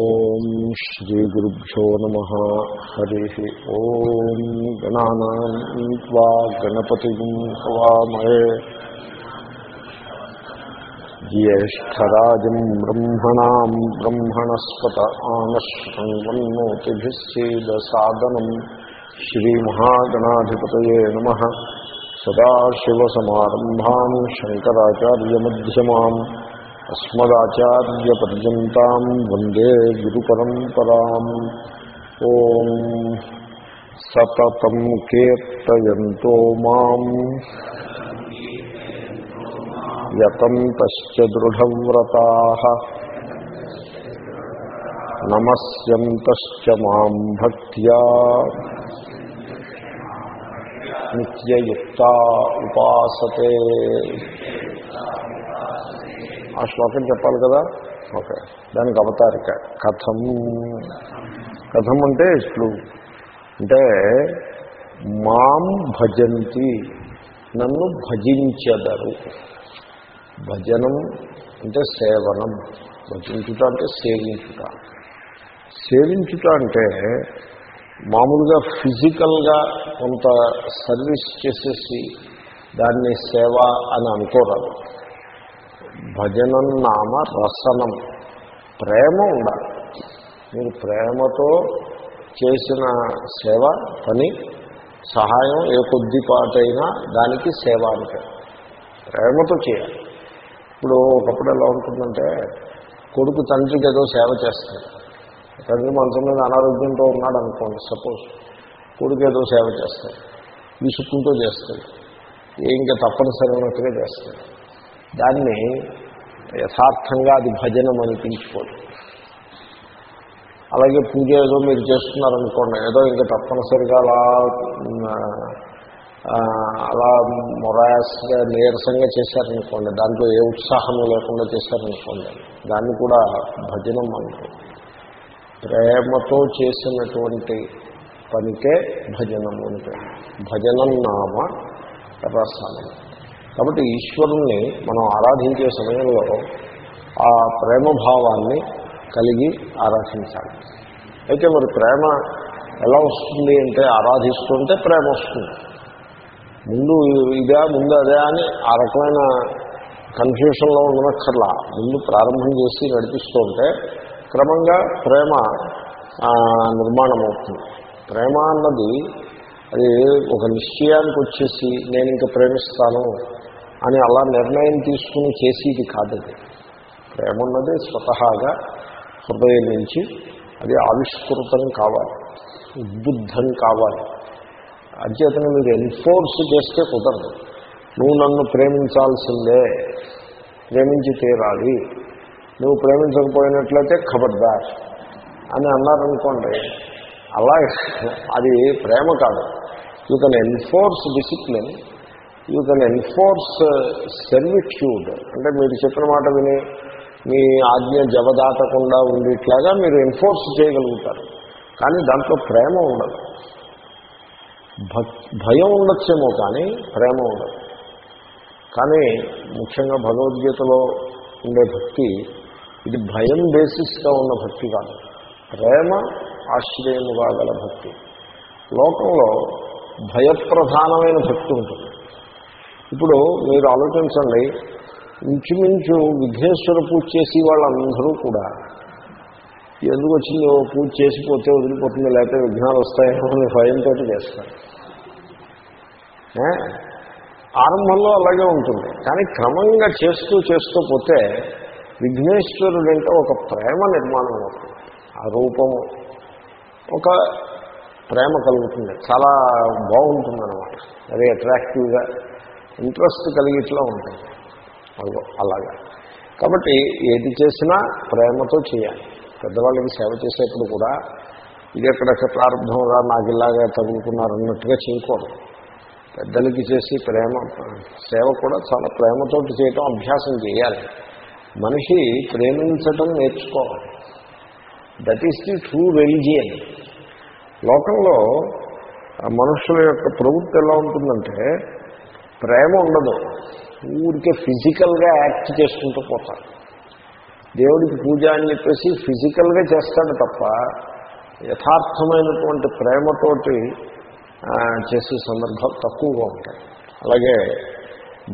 ఓం శ్రీ గురుభ్యో నమ. హరి ఓం గణానా గణపతి హవామహే జ్యేష్టరాజం బ్రహ్మణా బ్రహ్మణస్పత ఆనశ్వన్మోతిభిశ్చేదసాదనం శ్రీమహాగణాధిపతయే నమ. సదాశివసమారంభా శంకరాచార్యమ్యమాం అస్మదాచార్యపర్యంతం వందే గురుపరంపరాం. ఓం సతతం కీర్తయంతో మాం. యతంతశ్చ దృఢవ్రతా. నమస్యంతశ్చ మాం భక్త్యా. నిత్యయుక్త ఉపాసతే. ఆ శ్లోకం చెప్పాలి కదా? ఓకే. దానికి అవతారిక. కథం. కథం అంటే ఇట్లు అంటే మాం భజంతి నన్ను భజించదరు. భజనం అంటే సేవనం. భజించుట అంటే సేవించుట. సేవించుట అంటే మామూలుగా ఫిజికల్గా కొంత సర్వీస్ చేసేసి దాన్ని సేవ అని అనుకోరాదు. భజనం నామ రసనం. ప్రేమ ఉండాలి. మీరు ప్రేమతో చేసిన సేవ పని సహాయం ఏ కొద్దిపాటైనా దానికి సేవ అంటే. ప్రేమతో చేయాలి. ఇప్పుడు ఒకప్పుడు ఎలా ఉంటుందంటే కొడుకు తండ్రికి ఏదో సేవ చేస్తుంది తండ్రి మనసు మీద అనారోగ్యంతో ఉన్నాడు అనుకోండి సపోజ్ కొడుకు ఏదో సేవ చేస్తాడు విసుక్కుంటూ చేస్తాడు ఇంకా తప్పనిసరి ఉన్నట్టుగా చేస్తాడు. దాన్ని యథార్థంగా అది భజనం అనిపించుకోదు అలాగే పూజ ఏదో మీరు చేస్తున్నారనుకోండి ఏదో ఇంకా తప్పనిసరిగా అలా అలా మొరాయస్గా నీరసంగా చేశారనుకోండి దాంట్లో ఏ ఉత్సాహము లేకుండా చేశారనుకోండి దాన్ని కూడా భజనం అంటారు. ప్రేమతో చేసినటువంటి పనికే భజనము అంటే భజనం నామ రసనం కాబట్టి ఈశ్వరుణ్ణి మనం ఆరాధించే సమయంలో ఆ ప్రేమ భావాన్ని కలిగి ఆరాధించాలి. అయితే మరి ప్రేమ ఎలా వస్తుంది అంటే ఆరాధిస్తుంటే ప్రేమ వస్తుంది. ముందు ఇదా ముందు అదే అని ఆ రకమైన కన్ఫ్యూషన్లో ఉండనక్కర్లా. ముందు ప్రారంభం చేసి నడిపిస్తుంటే క్రమంగా ప్రేమ నిర్మాణం అవుతుంది ప్రేమ అన్నది అది ఒక నిశ్చయానికి వచ్చేసి నేను ఇంకా ప్రేమిస్తాను అని అలా నిర్ణయం తీసుకుని చేసేది కాదది ప్రేమ ఉన్నది స్వతహాగా హృదయం నుంచి అది ఆవిష్కృతం కావాలి ఉద్బుద్ధం కావాలి. అధ్యతను మీరు ఎన్ఫోర్స్ చేస్తే కుదరదు. నువ్వు నన్ను ప్రేమించాల్సిందే ప్రేమించి తీరాలి. నువ్వు ప్రేమించకపోయినట్లయితే ఖబర్దార్ అని అన్నారనుకోండి అలా అది ప్రేమ కాదు. You can enforce discipline you can enforce servitude అంటే మీరు చెప్పిన మాట విని మీ ఆజ్ఞ జవదాటకుండా ఉండేట్లాగా మీరు ఎన్ఫోర్స్ చేయగలుగుతారు. కానీ దాంట్లో ప్రేమ ఉండదు. భయం ఉండొచ్చేమో కానీ ప్రేమ ఉండదు. కానీ ముఖ్యంగా భగవద్గీతలో ఉండే భక్తి ఇది భయం బేసిస్గా ఉన్న భక్తి కాదు. ప్రేమ ఆశ్రయముగా గల భక్తి. లోకంలో భయప్రధానమైన భక్తి ఉంటుంది. ఇప్పుడు మీరు ఆలోచించండి. ఇంచుమించు విఘ్నేశ్వర పూజ చేసి వాళ్ళందరూ కూడా ఎందుకు వచ్చిందో పూజ చేసిపోతే వదిలిపోతుంది లేకపోతే విఘ్నాలు వస్తాయో అని భయంతో చేస్తారు. ఆరంభంలో అలాగే ఉంటుంది. కానీ క్రమంగా చేస్తూ చేస్తూ పోతే విఘ్నేశ్వరుడంటే ఒక ప్రేమ నిర్మాణం అవుతుంది. ఆ రూపము ఒక ప్రేమ కలుగుతుంది. చాలా బాగుంటుందన్నమాట. వెరీ అట్రాక్టివ్గా ఇంట్రెస్ట్ కలిగిట్లా ఉంటుంది. అలాగా. కాబట్టి ఏది చేసినా ప్రేమతో చేయాలి. పెద్దవాళ్ళకి సేవ చేసేప్పుడు కూడా ఇది ఎక్కడెక్కడ ప్రారంభంగా నాకు ఇలాగా తగులుకున్నారన్నట్టుగా చేయకూడదు. పెద్దలకి చేసి ప్రేమ సేవ కూడా చాలా ప్రేమతో చేయటం అభ్యాసం చేయాలి. మనిషి ప్రేమించటం నేర్చుకోవాలి. That is the true religion లోకంలో మనుషుల యొక్క ప్రవృత్తి ఎలా ఉంటుందంటే ప్రేమ ఉండదు. ఊరికే ఫిజికల్గా యాక్ట్ చేసుకుంటూ పోతారు. దేవుడికి పూజ అని చెప్పేసి ఫిజికల్గా చేస్తాడు తప్ప యథార్థమైనటువంటి ప్రేమతోటి చేసే సందర్భాలు తక్కువగా ఉంటాయి. అలాగే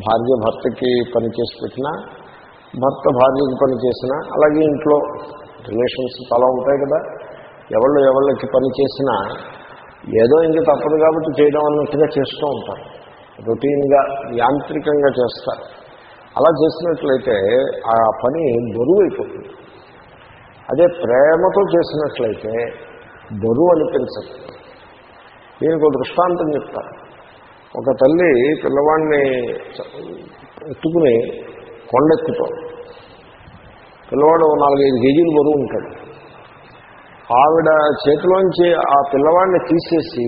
భార్య భర్తకి పని చేసి పెట్టినా భర్త భార్యకి పని చేసినా అలాగే ఇంట్లో రిలేషన్స్ చాలా ఉంటాయి కదా. ఎవళ్ళు ఎవళ్ళకి పని చేసినా ఏదో ఇంకా తప్పదు కాబట్టి చేయడం అన్నట్టుగా చేస్తూ ఉంటారు. రొటీన్గా యాంత్రికంగా చేస్తారు. అలా చేసినట్లయితే ఆ పని బరువు అయిపోతుంది అదే ప్రేమతో చేసినట్లయితే బరువు అనిపించదు దీనికి ఒక దృష్టాంతం చెప్తారు ఒక తల్లి పిల్లవాడిని ఎత్తుకుని కొండెక్కుతాం పిల్లవాడు నాలుగైదు కేజీలు బరువు ఉంటాడు. ఆవిడ చేతిలోంచి ఆ పిల్లవాడిని తీసేసి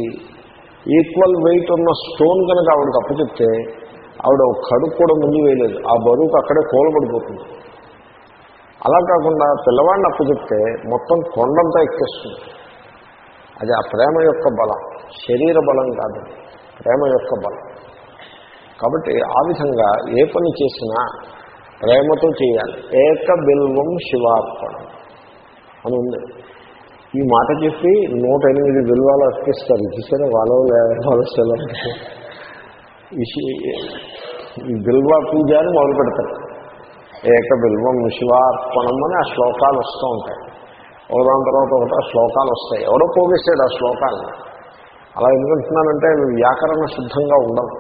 ఈక్వల్ వెయిట్ ఉన్న స్టోన్ కనుక ఆవిడకి అప్పచెప్తే ఆవిడ ఒక కడుపు కూడా ముందు వేయలేదు. ఆ బరువుకు అక్కడే కూలబడిపోతుంది. అలా కాకుండా పిల్లవాడిని అప్పచెప్తే మొత్తం కొండంతా ఎక్కేస్తుంది. అది ఆ ప్రేమ యొక్క బలం. శరీర బలం కాదు. ప్రేమ యొక్క బలం. కాబట్టి ఆ విధంగా ఏ పని చేసినా ప్రేమతో చేయాలి. ఏక బిల్వం శివార్పణం అని ఉంది. ఈ మాట చెప్పి నూట ఎనిమిది బిల్వాలు అర్పిస్తారు చూసారా? వాళ్ళు వాళ్ళు ఈ బిల్వ పూజ అని మొదలు పెడతారు. ఏక బిల్వం శివార్పణం అని ఆ శ్లోకాలు వస్తూ ఉంటాయి. ఒకదాని తర్వాత ఒకటి ఆ శ్లోకాలు వస్తాయి. ఎవడో పోగేసాడు ఆ శ్లోకాలను అలా ఎందుకంటున్నానంటే వ్యాకరణ శుద్ధంగా ఉండవు.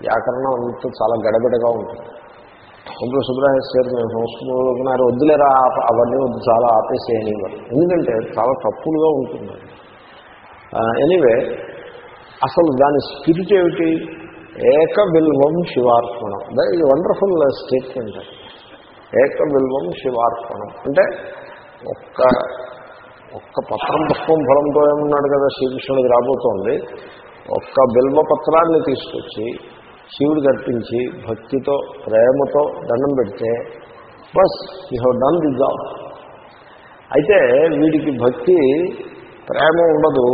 వ్యాకరణం అంతా చాలా గడబిడగా ఉంటుంది. ఇప్పుడు సుబ్రహ్మణ్య గారు మేము సంస్కృతున్నారు వద్దులేరా అవన్నీ వద్దు చాలా ఆపేసేయని ఎందుకంటే చాలా తప్పులుగా ఉంటుంది. ఎనీవే అసలు దాని స్పిరిట్ ఏమిటి? ఏక బిల్వం శివార్పణం. దట్ ఇది వండర్ఫుల్ స్టేట్మెంట్. ఏక బిల్వం శివార్పణం. అంటే ఒక్క ఒక్క పత్రం పుష్పం ఫలంతో ఏమన్నాడు కదా శ్రీకృష్ణుడికి రాబోతోంది. ఒక్క బిల్వ పత్రాన్ని తీసుకొచ్చి శివుడికి అర్పించి భక్తితో ప్రేమతో దండం పెడితే bus you have done the job. అయితే వీడికి భక్తి ప్రేమ ఉండదు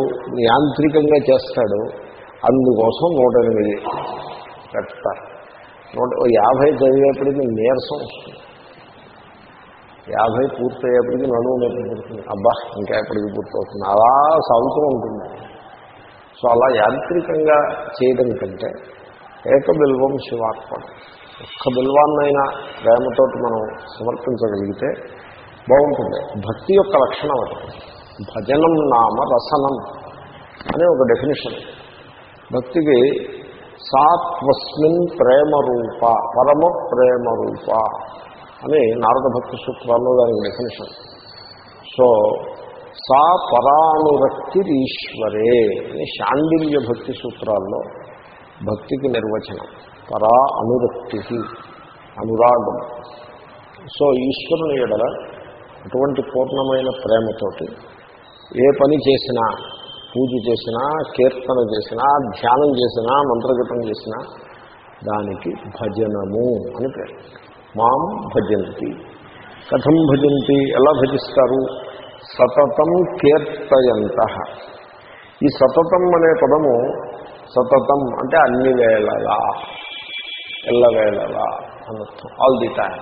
యాంత్రికంగా చేస్తాడు. అందుకోసం నూట ఎనిమిది పెడతారు. నూట ఓ యాభై చదివేపటికి నీరసం వస్తుంది. యాభై పూర్తయ్యేప్పటికి నడువు నొప్పి పుడుతుంది. అబ్బా ఇంకా ఎప్పటికి పూర్తవుతుంది? అలా సాగుతూ ఉంటుంది. సో అలా యాంత్రికంగా చేయడం కంటే ఏక బిల్వం శివార్పణ. ఒక్క బిల్వాన్నైనా ప్రేమతోటి మనం సమర్పించగలిగితే బాగుంటుంది. భక్తి యొక్క లక్షణం అది. భజనం నామ రసనం అనే ఒక డెఫినేషన్ భక్తికి సాత్వస్మిన్ ప్రేమ రూప పరమ ప్రేమ రూప అని నారద భక్తి సూత్రాల్లో దానికి డెఫినేషన్ సో సా పరానురక్తి ఈశ్వరే అని శాండిల్య భక్తి సూత్రాల్లో భక్తికి నిర్వచనం పరా అనురక్తి అనురాగం. సో ఈశ్వరుని ఎడల అటువంటి పూర్ణమైన ప్రేమతోటి ఏ పని చేసినా పూజ చేసినా కీర్తన చేసినా ధ్యానం చేసినా మంత్రజపం చేసినా దానికి భజనము అని పేరు. మాం భజంతి. కథం భజంతి. ఎలా భజిస్తారు? సతతం కీర్తయంత. ఈ సతతం అనే పదము సతతం అంటే అన్ని వేళలా. ఎల్లవేళలా అనర్థం all the time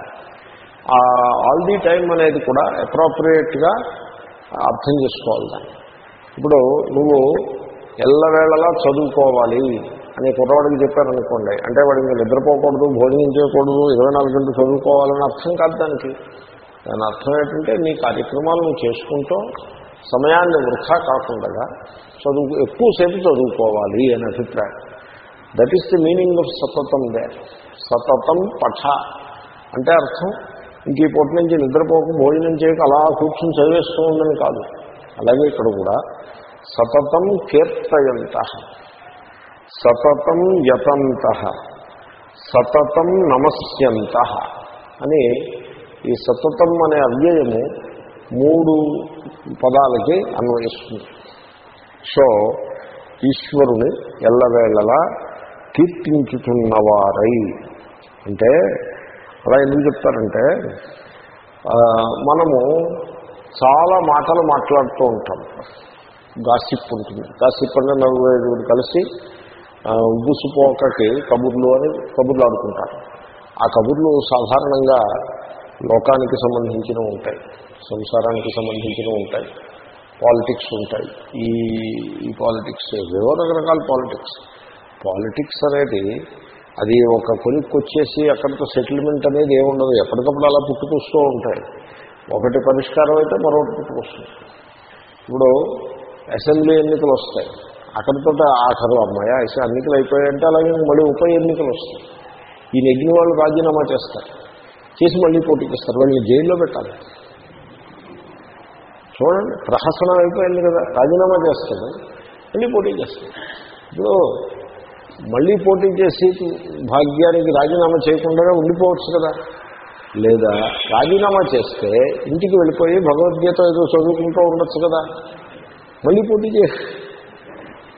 all the time అనేది కూడా అప్రోప్రియేట్గా అర్థం చేసుకోవాలి దాన్ని. ఇప్పుడు నువ్వు ఎల్లవేళలా చదువుకోవాలి అని కుర్రవాడికి చెప్పారనుకోండి అంటే వాడు ఇంకా నిద్రపోకూడదు భోజనం చేయకూడదు ఇరవై నాలుగు గంటలు చదువుకోవాలని అర్థం కాదు దానికి. దాని అర్థం ఏంటంటే నీ కార్యక్రమాలు నువ్వు చేసుకుంటూ సమయాన్ని వృధా కాకుండా చదువు ఎక్కువసేపు చదువుకోవాలి అనే అభిప్రాయం. That is the meaning of సతతం దే సతతం పఠ. అంటే అర్థం ఇంక ఈ పూట నుంచి నిద్రపోక భోజనం చేయక అలా కూర్చొని చదివేస్తూ ఉందని కాదు. అలాగే ఇక్కడ కూడా సతతం కీర్తయంత సతతం యతంత. సతతం నమస్యంత. అని ఈ సతతం అనే అవ్యయము మూడు పదాలకి అన్వయిస్తుంది. సో ఈశ్వరుని ఎల్లవేళలా కీర్తించుతున్నవారై అంటే అలా ఎందుకు చెప్తారంటే మనము చాలా మాటలు మాట్లాడుతూ ఉంటాం. గాసిప్ ఉంటుంది. గాసిప్ అంటే నలుగురు ఐదుగురు కలిసి ఆ, ఉబ్బుసుపోకకి కబుర్లు అని కబుర్లు ఆడుకుంటారు. ఆ కబుర్లు సాధారణంగా లోకానికి సంబంధించినవి ఉంటాయి సంసారానికి సంబంధించినవి ఉంటాయి పాలిటిక్స్ ఉంటాయి. ఈ ఈ పాలిటిక్స్ ఏవో రకరకాల పాలిటిక్స్. పాలిటిక్స్ అనేది అది ఒక కొనుక్కొచ్చేసి అక్కడితో సెటిల్మెంట్ అనేది ఏముండదు. ఎప్పటికప్పుడు అలా పుట్టుకొస్తూ ఉంటాయి. ఒకటి పరిష్కారం అయితే మరొకటి పుట్టుకొస్తుంది. ఇప్పుడు అసెంబ్లీ ఎన్నికలు వస్తాయి. అక్కడితో ఆఖరు అమ్మాయి అసలు ఎన్నికలు అయిపోయాయంటే అలాగే మళ్ళీ ఉప ఎన్నికలు వస్తాయి. ఈ నెగ్గిన వాళ్ళు రాజీనామా చేస్తారు. చేసి మళ్ళీ పోటీకి ఇస్తారు వాళ్ళని జైల్లో పెట్టాలి. చూడండి ప్రహసనం అయిపోయింది కదా రాజీనామా చేస్తాడు మళ్ళీ పోటీ చేస్తాడు ఇప్పుడు మళ్ళీ పోటీ చేసి భాగ్యానికి రాజీనామా చేయకుండా ఉండిపోవచ్చు కదా. లేదా రాజీనామా చేస్తే ఇంటికి వెళ్ళిపోయి భగవద్గీత ఏదో చదువుకుంటూ ఉండొచ్చు కదా. మళ్ళీ పోటీ చేసి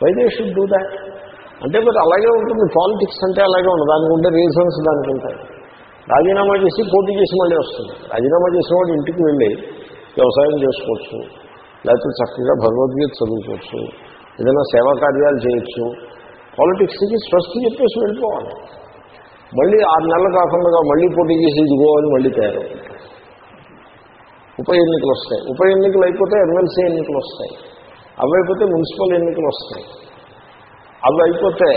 వైదేశుడు దూదా అంటే మరి అలాగే ఉంటుంది పాలిటిక్స్ అంటే అలాగే ఉండదు. దానికి ఉండే రీజన్స్ దానికి ఉంటాయి. రాజీనామా చేసి పోటీ చేసి మళ్ళీ వస్తుంది. రాజీనామా చేసిన వాడు ఇంటికి వెళ్ళి వ్యవసాయం చేసుకోవచ్చు లేకపోతే చక్కగా భగవద్గీత చదువుకోవచ్చు ఏదైనా సేవా కార్యాలు చేయొచ్చు. పాలిటిక్స్కి స్వస్తి చెప్పేసి వెళ్ళిపోవాలి. మళ్ళీ ఆరు నెలలు కాకుండా మళ్ళీ పోటీ చేసి ఇదిగో అని మళ్ళీ తయారు. ఉప ఎన్నికలు వస్తాయి. ఉప ఎన్నికలు అయిపోతే ఎమ్మెల్సీ ఎన్నికలు వస్తాయి. అవి అయిపోతే మున్సిపల్ ఎన్నికలు వస్తాయి. అవి అయిపోతే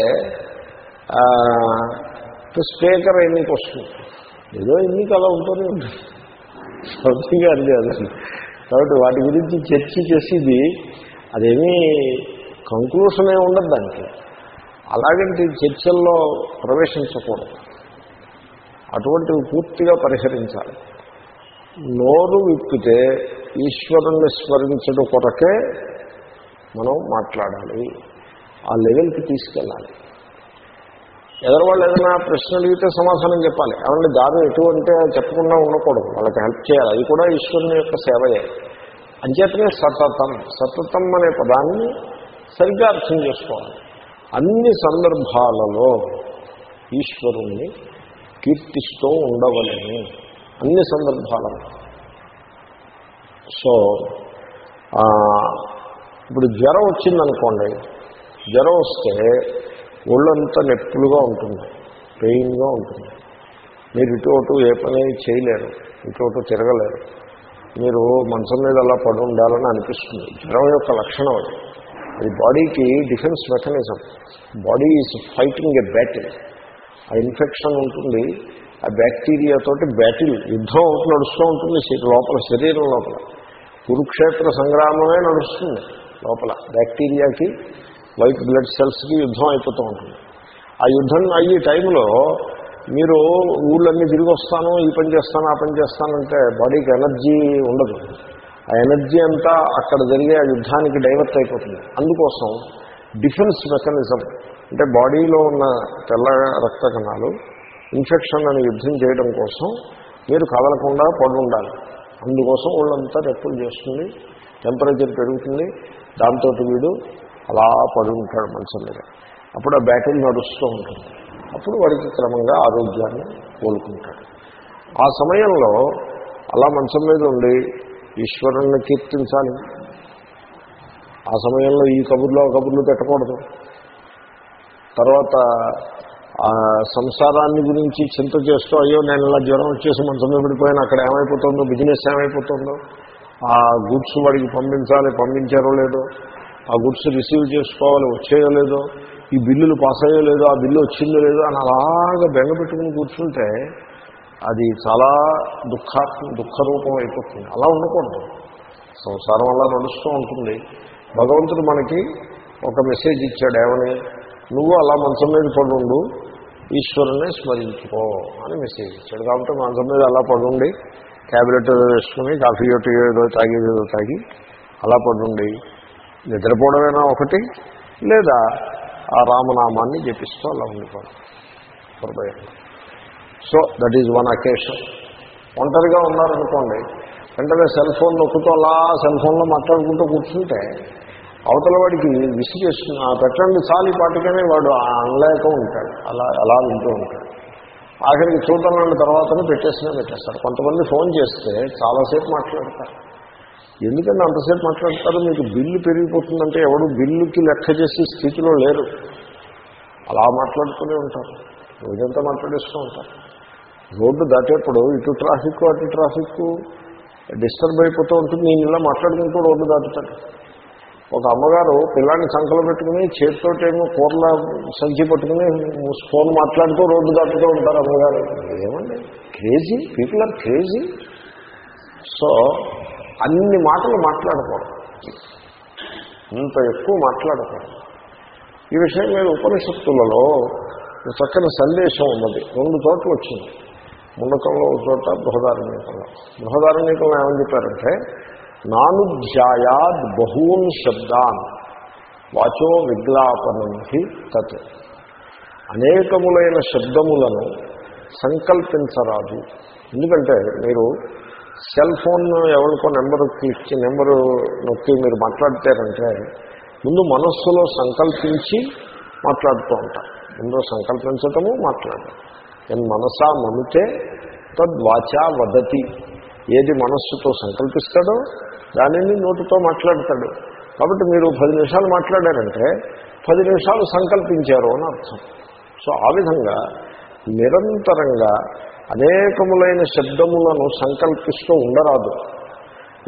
స్పీకర్ ఎన్నిక వస్తుంది? ఏదో ఎన్నిక అలా ఉంటుంది. సంథింగ్ అది కాబట్టి వాటి గురించి చర్చ చేసేది అదేమీ కంక్లూషన్ ఏమి ఉండదు దానికి. అలాగంటే చర్చల్లో ప్రవేశించకూడదు. అటువంటివి పూర్తిగా పరిహరించాలి. నోరు విప్పితే ఈశ్వరుణ్ణి స్మరించడం కొరకే మనం మాట్లాడాలి. ఆ లెవెల్కి తీసుకెళ్ళాలి. ఎదరవాళ్ళు ఏదైనా ప్రశ్న అడిగితే సమాధానం చెప్పాలి. ఏమంటే దారి ఎటువంటి చెప్పకుండా ఉండకూడదు. వాళ్ళకి హెల్ప్ చేయాలి. అది కూడా ఈశ్వరుని యొక్క సేవయే. అంచేతనే సతతం. సతతం అనే పదాన్ని సరిగ్గా అర్థం చేసుకోవాలి. అన్ని సందర్భాలలో ఈశ్వరుణ్ణి కీర్తిస్తూ ఉండవలని అన్ని సందర్భాలలో. సో ఇప్పుడు జ్వరం వచ్చిందనుకోండి. జ్వరం వస్తే ఒళ్ళంతా నొప్పులుగా ఉంటుంది. పెయిన్గా ఉంటుంది. మీరు ఇటు అటు ఏ పని చేయలేరు. ఇటు అటు తిరగలేరు. మీరు మంచం మీద అలా పడి ఉండాలని అనిపిస్తుంది. జ్వరం యొక్క లక్షణం అది. అది బాడీకి defence mechanism. Body is fighting a battle. ఆ ఇన్ఫెక్షన్ ఉంటుంది. ఆ బ్యాక్టీరియాతోటి బ్యాటిల్. యుద్ధం ఒకటి నడుస్తూ ఉంటుంది లోపల శరీరం లోపల. కురుక్షేత్ర సంగ్రామమే నడుస్తుంది లోపల. బ్యాక్టీరియాకి వైట్ బ్లడ్ సెల్స్కి యుద్ధం అయిపోతూ ఉంటుంది. ఆ యుద్ధం అయ్యే టైంలో మీరు ఊళ్ళన్నీ తిరిగి వస్తాను ఈ పని చేస్తాను ఆ పని చేస్తానంటే బాడీకి ఎనర్జీ ఉండదు. ఆ ఎనర్జీ అంతా అక్కడ జరిగే ఆ యుద్ధానికి డైవర్ట్ అయిపోతుంది. అందుకోసం డిఫెన్స్ మెకానిజం అంటే బాడీలో ఉన్న తెల్ల రక్త కణాలు ఇన్ఫెక్షన్ అని యుద్ధం చేయడం కోసం మీరు కదలకుండా పడి ఉండాలి అందుకోసం వాళ్ళంతా రెప్పులు చేస్తుంది టెంపరేచర్ పెరుగుతుంది. దాంతో వీడు అలా పడి ఉంటాడు మంచం మీద. అప్పుడు ఆ బ్యాటిల్ నడుస్తూ ఉంటుంది. అప్పుడు వాడికి క్రమంగా ఆరోగ్యాన్ని కోలుకుంటాడు. ఆ సమయంలో అలా మంచం మీద ఉండి ఈశ్వరుణ్ణి కీర్తించాలి. ఆ సమయంలో ఈ కబుర్లో కబుర్లు పెట్టకూడదు. తర్వాత ఆ సంసారాన్ని గురించి చింత చేస్తూ అయ్యో నేను ఇలా జ్వరం వచ్చేసి మంచం మీద పడిపోయాను అక్కడ ఏమైపోతుందో బిజినెస్ ఏమైపోతుందో ఆ గుడ్స్ వాడికి పంపించాలి పంపించారో లేదో ఆ గుడ్స్ రిసీవ్ చేసుకోవాలి వచ్చేయో లేదో ఈ బిల్లులు పాస్ అయ్యో లేదో ఆ బిల్లు వచ్చిందో లేదో అని అలాగా బెంగ పెట్టుకుని కూర్చుంటే అది చాలా దుఃఖ దుఃఖరూపం అయిపోతుంది. అలా ఉండకూడదు. సంసారం అలా నడుస్తూ ఉంటుంది. భగవంతుడు మనకి ఒక మెసేజ్ ఇచ్చాడు ఏమని? నువ్వు అలా మంచం మీద పడుండు ఈశ్వరుని స్మరించుకో అని మెసేజ్ ఇచ్చాడు. కాబట్టి మంచం మీద అలా పడుండి ట్యాబ్లెట్ వేసుకుని కాఫీ ఏదో తాగి ఏదో తాగి అలా పడుండి. నిద్రపోవడమైనా ఒకటి? లేదా ఆ రామనామాన్ని జపిస్తూ అలా ఉండిపోవడం. So that is one occasion ఒంటరిగా ఉన్నారనుకోండి వెంటనే సెల్ ఫోన్ నొక్కుతూ అలా సెల్ ఫోన్లో మాట్లాడుకుంటూ కూర్చుంటే అవతల వాడికి విసిగేస్తుంది ఆ పెట్టండి చాలి పాటికనే వాడు అనలేక ఉంటాడు. అలా అలా వింటూ ఉంటాడు. ఆఖరికి చూద్దామన్న తర్వాతనే పెట్టేసినా పెట్టేస్తారు కొంతమంది ఫోన్ చేస్తే చాలాసేపు మాట్లాడతారు. ఎందుకంటే అంతసేపు మాట్లాడతారు? మీకు బిల్లు పెరిగిపోతుందంటే ఎవడు బిల్లుకి లెక్క చేసే స్థితిలో లేరు. అలా మాట్లాడుతూనే ఉంటారు. రోజంతా మాట్లాడేస్తూ ఉంటారు. రోడ్డు దాటేప్పుడు ఇటు ట్రాఫిక్ అటు ట్రాఫిక్ డిస్టర్బ్ అయిపోతూ ఉంటుంది. నేను ఇలా మాట్లాడుకుంటూ రోడ్డు దాటుతాడు ఒక అమ్మగారు పిల్లాన్ని సంకలో పెట్టుకుని చేతితోటేమో కూరల సంచి పట్టుకుని ఫోన్ మాట్లాడుతూ రోడ్డు దాటుతూ ఉంటారు అమ్మగారు. ఏమండి? Crazy? People are crazy. So అన్ని మాటలు మాట్లాడకూడదు. ఇంత ఎక్కువ మాట్లాడకూడదు. ఈ విషయం మీద ఉపనిషత్తులలో చక్కని సందేశం ఉన్నది. రెండు చోట్ల వచ్చింది. ముండకంలో ఒక చోట బృహదారణ్యకంలో. బృహదారణ్యకంలో ఏమని చెప్పారంటే నానుధ్యాయాద్ బహూన్ శబ్దాన్ వాచో విగ్లాపనం హి తత్. అనేకములైన శబ్దములను సంకల్పించరాదు. ఎందుకంటే మీరు సెల్ ఫోన్ ఎవరికో నెంబర్ క్లిక్ నెంబరు నొక్కి మీరు మాట్లాడతారంటే ముందు మనస్సులో సంకల్పించి మాట్లాడుతూ ఉంటారు ముందు సంకల్పించటము మాట్లాడటం. నేను మనసా మనుతే తద్వాచా వదతి. ఏది మనస్సుతో సంకల్పిస్తాడో దానిని నోటితో మాట్లాడతాడు. కాబట్టి మీరు పది నిమిషాలు మాట్లాడారంటే పది నిమిషాలు సంకల్పించారు అని అర్థం. సో ఆ విధంగా నిరంతరంగా అనేకములైన శబ్దములను సంకల్పిస్తూ ఉండరాదు.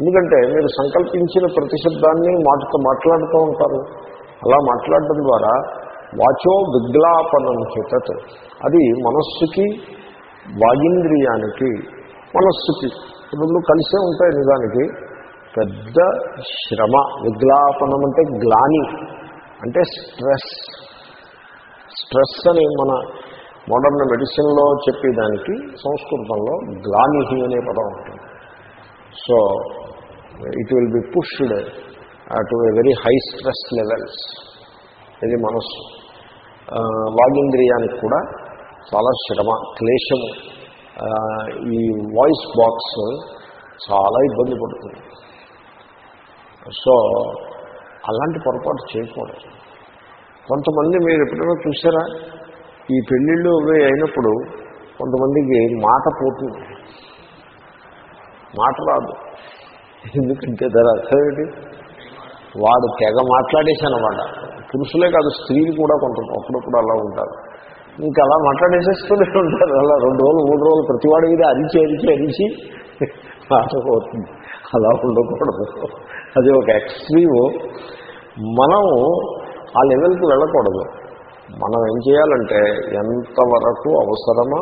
ఎందుకంటే మీరు సంకల్పించిన ప్రతి శబ్దాన్ని మాటతో మాట్లాడుతూ ఉంటారు. అలా మాట్లాడటం ద్వారా వాచో విగ్లాపనం చేతత్. అది మనస్సుకి వాగింద్రియానికి మనస్సుకి రెండు కలిసే ఉంటాయి నిజానికి. పెద్ద శ్రమ విగ్లాపనం అంటే గ్లాని అంటే స్ట్రెస్. స్ట్రెస్ అని మన మోడర్న్ మెడిసిన్లో చెప్పేదానికి సంస్కృతంలో గ్లానిహి అనే పదం ఉంటుంది. So it will be pushed to a very high stress levels ఇది మనస్సు. వాగింద్రియానికి కూడా చాలా శ్రమ క్లేశము. ఈ వాయిస్ బాక్స్ చాలా ఇబ్బంది పడుతుంది. సో అలాంటి పొరపాటు చేయకూడదు. కొంతమంది మీరు ఎప్పుడైనా చూసారా? ఈ పెళ్ళిళ్ళు అవి అయినప్పుడు కొంతమందికి మాట పోతుంది. మాట రాదు. ఎందుకంటే దాని అర్థం ఏంటి? వాడు తెగ మాట్లాడేశానమాట పురుషులే కాదు స్త్రీలు కూడా కొంత అప్పుడప్పుడు అలా ఉంటారు. ఇంకా అలా మాట్లాడేసేస్తూనే ఉంటారు. అలా రెండు రోజులు మూడు రోజులు ప్రతివాడి మీద అరిచి అరిచి అరిచి మాటపోతుంది అలా ఉండకూడదు. అది ఒక ఎక్స్ట్రీమ్. మనం ఆ లెవెల్కి వెళ్ళకూడదు. మనం ఏం చేయాలంటే ఎంతవరకు అవసరమో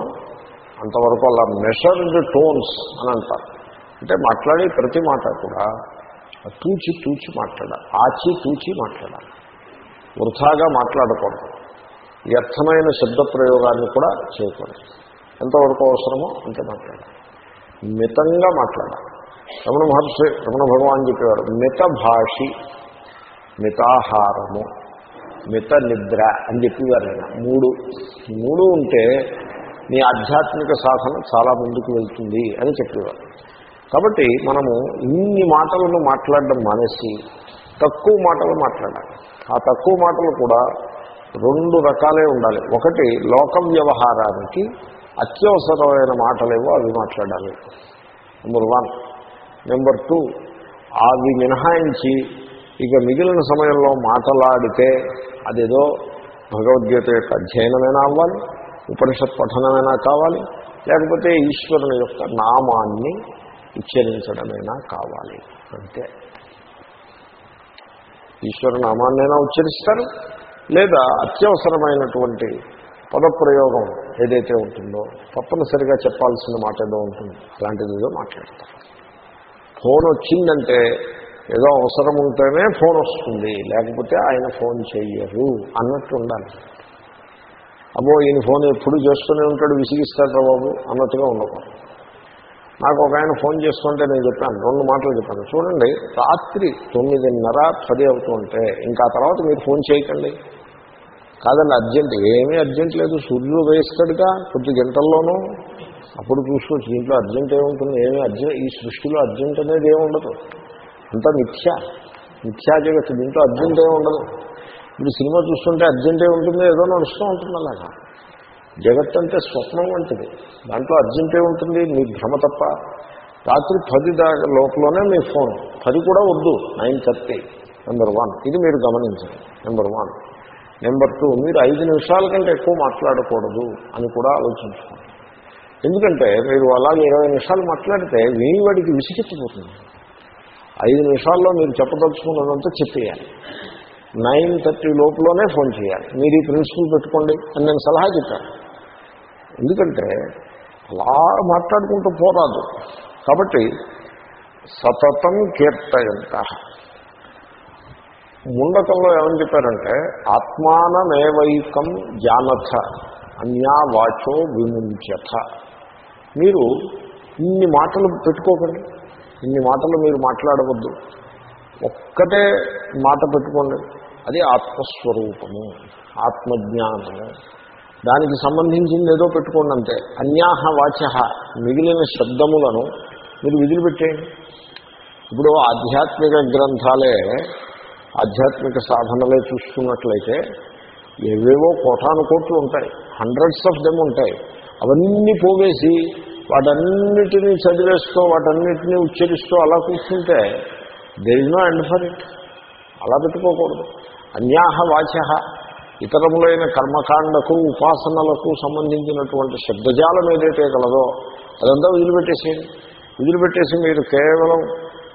అంతవరకు అలా మెషర్డ్ టోన్స్ అని అంటారు. అంటే మాట్లాడే ప్రతి మాట కూడా తూచి తూచి మాట్లాడాలి ఆచి తూచి మాట్లాడాలి. వృథాగా మాట్లాడకూడదు. వ్యర్థమైన శబ్ద ప్రయోగాన్ని కూడా చేయకూడదు. ఎంతవరకు అవసరమో అంతే మాట్లాడాలి. మితంగా మాట్లాడాలి. రమణ మహర్షి రమణ భగవాన్ చెప్పేవారు మిత భాషి మితాహారము. మిత నిద్ర అని చెప్పేవారు ఆయన. మూడు మూడు ఉంటే మీ ఆధ్యాత్మిక సాధన చాలా ముందుకు వెళ్తుంది అని చెప్పేవారు. కాబట్టి మనము ఇన్ని మాటలను మాట్లాడడం మానేసి తక్కువ మాటలు మాట్లాడాలి. ఆ తక్కువ మాటలు కూడా రెండు రకాలే ఉండాలి. ఒకటి లోక వ్యవహారానికి అత్యవసరమైన మాటలేవో అవి మాట్లాడాలి. Number one. నెంబర్ టూ అవి మినహాయించి ఇక మిగిలిన సమయంలో మాట్లాడితే అదేదో భగవద్గీత యొక్క అధ్యయనమైనా అవ్వాలి ఉపనిషత్ పఠనమైనా కావాలి లేకపోతే ఈశ్వరుని యొక్క నామాన్ని ఉచ్చరించడమైనా కావాలి. అంతే. ఈశ్వర నామాన్నైనా ఉచ్చరిస్తారు లేదా అత్యవసరమైనటువంటి పదప్రయోగం ఏదైతే ఉంటుందో తప్పనిసరిగా చెప్పాల్సిన మాట ఏదో ఉంటుంది అలాంటిది ఏదో మాట్లాడతారు. ఫోన్ వచ్చిందంటే ఏదో అవసరం ఉంటేనే ఫోన్ వస్తుంది. లేకపోతే ఆయన ఫోన్ చెయ్యరు అన్నట్టు ఉండాలి. అమ్మో ఈయన ఫోన్ ఎప్పుడు చేస్తూనే ఉంటాడు విసిగిస్తాడు బాబు అన్నట్టుగా ఉండకూడదు. నాకు ఒక ఆయన ఫోన్ చేసుకుంటే నేను చెప్పాను రెండు మాటలు చెప్పాను. చూడండి రాత్రి తొమ్మిదిన్నర పది అవుతుంటే ఇంకా తర్వాత మీరు ఫోన్ చేయకండి. కాదండి అర్జెంట్ ఏమీ అర్జెంట్ లేదు. సూర్యుడు వేస్తాడుగా కొద్ది గంటల్లోనూ. అప్పుడు చూసుకోవచ్చు దీంట్లో అర్జెంట్ ఏముంటుంది? ఏమీ అర్జెంట్ ఈ సృష్టిలో అర్జెంట్ అనేది ఏమి ఉండదు అంతా మిథ్య. మిథ్యా జగత్తు. దీంట్లో అర్జెంటే ఉండదు. ఇప్పుడు సినిమా చూస్తుంటే అర్జెంటే ఉంటుంది ఏదో నడుస్తూ ఉంటుంది అలాగా. జగత్ అంటే స్వప్నం వంటిది. దాంట్లో అర్జెంటే ఉంటుంది మీ భ్రమ తప్ప. రాత్రి పది దాకా లోపలనే మీ ఫోన్. పది కూడా వద్దు. Nine thirty. నెంబర్ వన్ ఇది మీరు గమనించండి. నెంబర్ వన్ నెంబర్ టూ మీరు ఐదు నిమిషాల కంటే ఎక్కువ మాట్లాడకూడదు అని కూడా ఆలోచించుకోండి. ఎందుకంటే మీరు అలాగే ఇరవై నిమిషాలు మాట్లాడితే వినివాడికి విసిగిచ్చిపోతుంది ఐదు నిమిషాల్లో మీరు చెప్పదలుచుకున్నదంతా చెప్పేయాలి. నైన్ థర్టీ లోపలనే ఫోన్ చేయాలి. మీరు ఈ ప్రిన్సిపల్ పెట్టుకోండి అని నేను సలహా చెప్పాను. ఎందుకంటే అలా మాట్లాడుకుంటూ పోరాదు. కాబట్టి సతతం కీర్తయంత. ముండకంలో ఏమని చెప్పారంటే ఆత్మానమేవైకం జానథ అన్యా వాచో విముంచథ. మీరు ఇన్ని మాటలు పెట్టుకోకండి. ఇన్ని మాటలు మీరు మాట్లాడవద్దు. ఒక్కటే మాట పెట్టుకోండి. అది ఆత్మస్వరూపము ఆత్మజ్ఞానము. దానికి సంబంధించింది ఏదో పెట్టుకోండి అంతే. అన్యాహ వాచ్య మిగిలిన శబ్దములను మీరు విదిలిపెట్టేయండి. ఇప్పుడు ఆధ్యాత్మిక గ్రంథాలే ఆధ్యాత్మిక సాధనలే చూసుకున్నట్లయితే ఏవేవో కోటాను కోట్లు ఉంటాయి. హండ్రెడ్స్ ఆఫ్ దెమ్ ఉంటాయి. అవన్నీ పోవేసి వాటన్నిటినీ చదివేస్తూ వాటన్నిటినీ ఉచ్చరిస్తూ అలా కూర్చుంటే there is no end for it అలా పెట్టుకోకూడదు. అన్యాహ వాచ ఇతరములైన కర్మకాండకు ఉపాసనలకు సంబంధించినటువంటి శబ్దజాలం ఏదైతే కలదో అదంతా వదిలిపెట్టేసేయండి. వదిలిపెట్టేసి మీరు కేవలం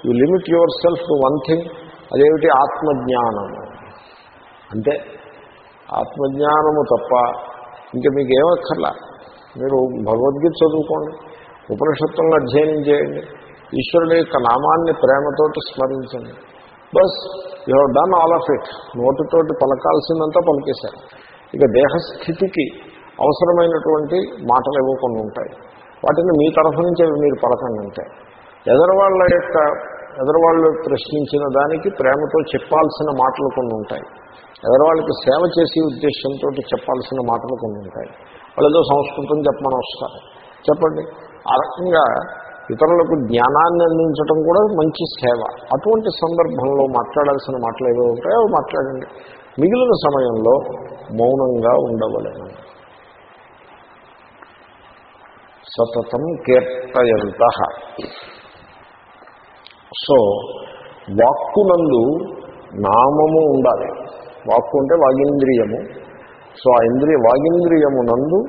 you limit yourself to one thing అదేమిటి? ఆత్మజ్ఞానము అంటే ఆత్మజ్ఞానము తప్ప ఇంకా మీకు ఏమక్కర్లా మీరు భగవద్గీత చదువుకోండి. ఉపనిషత్తులను అధ్యయనం చేయండి. ఈశ్వరుడు యొక్క నామాన్ని ప్రేమతోటి స్మరించండి. Bus you have done all of it. నోటితోటి పలకాల్సిందంతా పలికేశారు. ఇక దేహస్థితికి అవసరమైనటువంటి మాటలు ఏవో కొన్ని ఉంటాయి. వాటిని మీ తరఫు నుంచి అవి మీరు పలకండి అంటే ఎదరవాళ్ళ యొక్క ఎదరవాళ్ళు ప్రశ్నించిన దానికి ప్రేమతో చెప్పాల్సిన మాటలు కొన్ని ఉంటాయి. ఎదరవాళ్ళకి సేవ చేసే ఉద్దేశంతో చెప్పాల్సిన మాటలు కొన్ని ఉంటాయి. వాళ్ళు ఏదో సంస్కృతం చెప్పమని వస్తారు. చెప్పండి. ఆ రకంగా ఇతరులకు జ్ఞానాన్ని అందించడం కూడా మంచి సేవ. అటువంటి సందర్భంలో మాట్లాడాల్సిన మాటలు ఏవో ఉంటాయో అవి మాట్లాడండి. మిగిలిన సమయంలో మౌనంగా ఉండవలేను. సతతం కీర్తయంత. సో వాక్కునందు నామము ఉండాలి. వాక్కు అంటే వాగింద్రియము. సో ఆ ఇంద్రియ వాగింద్రియము నందు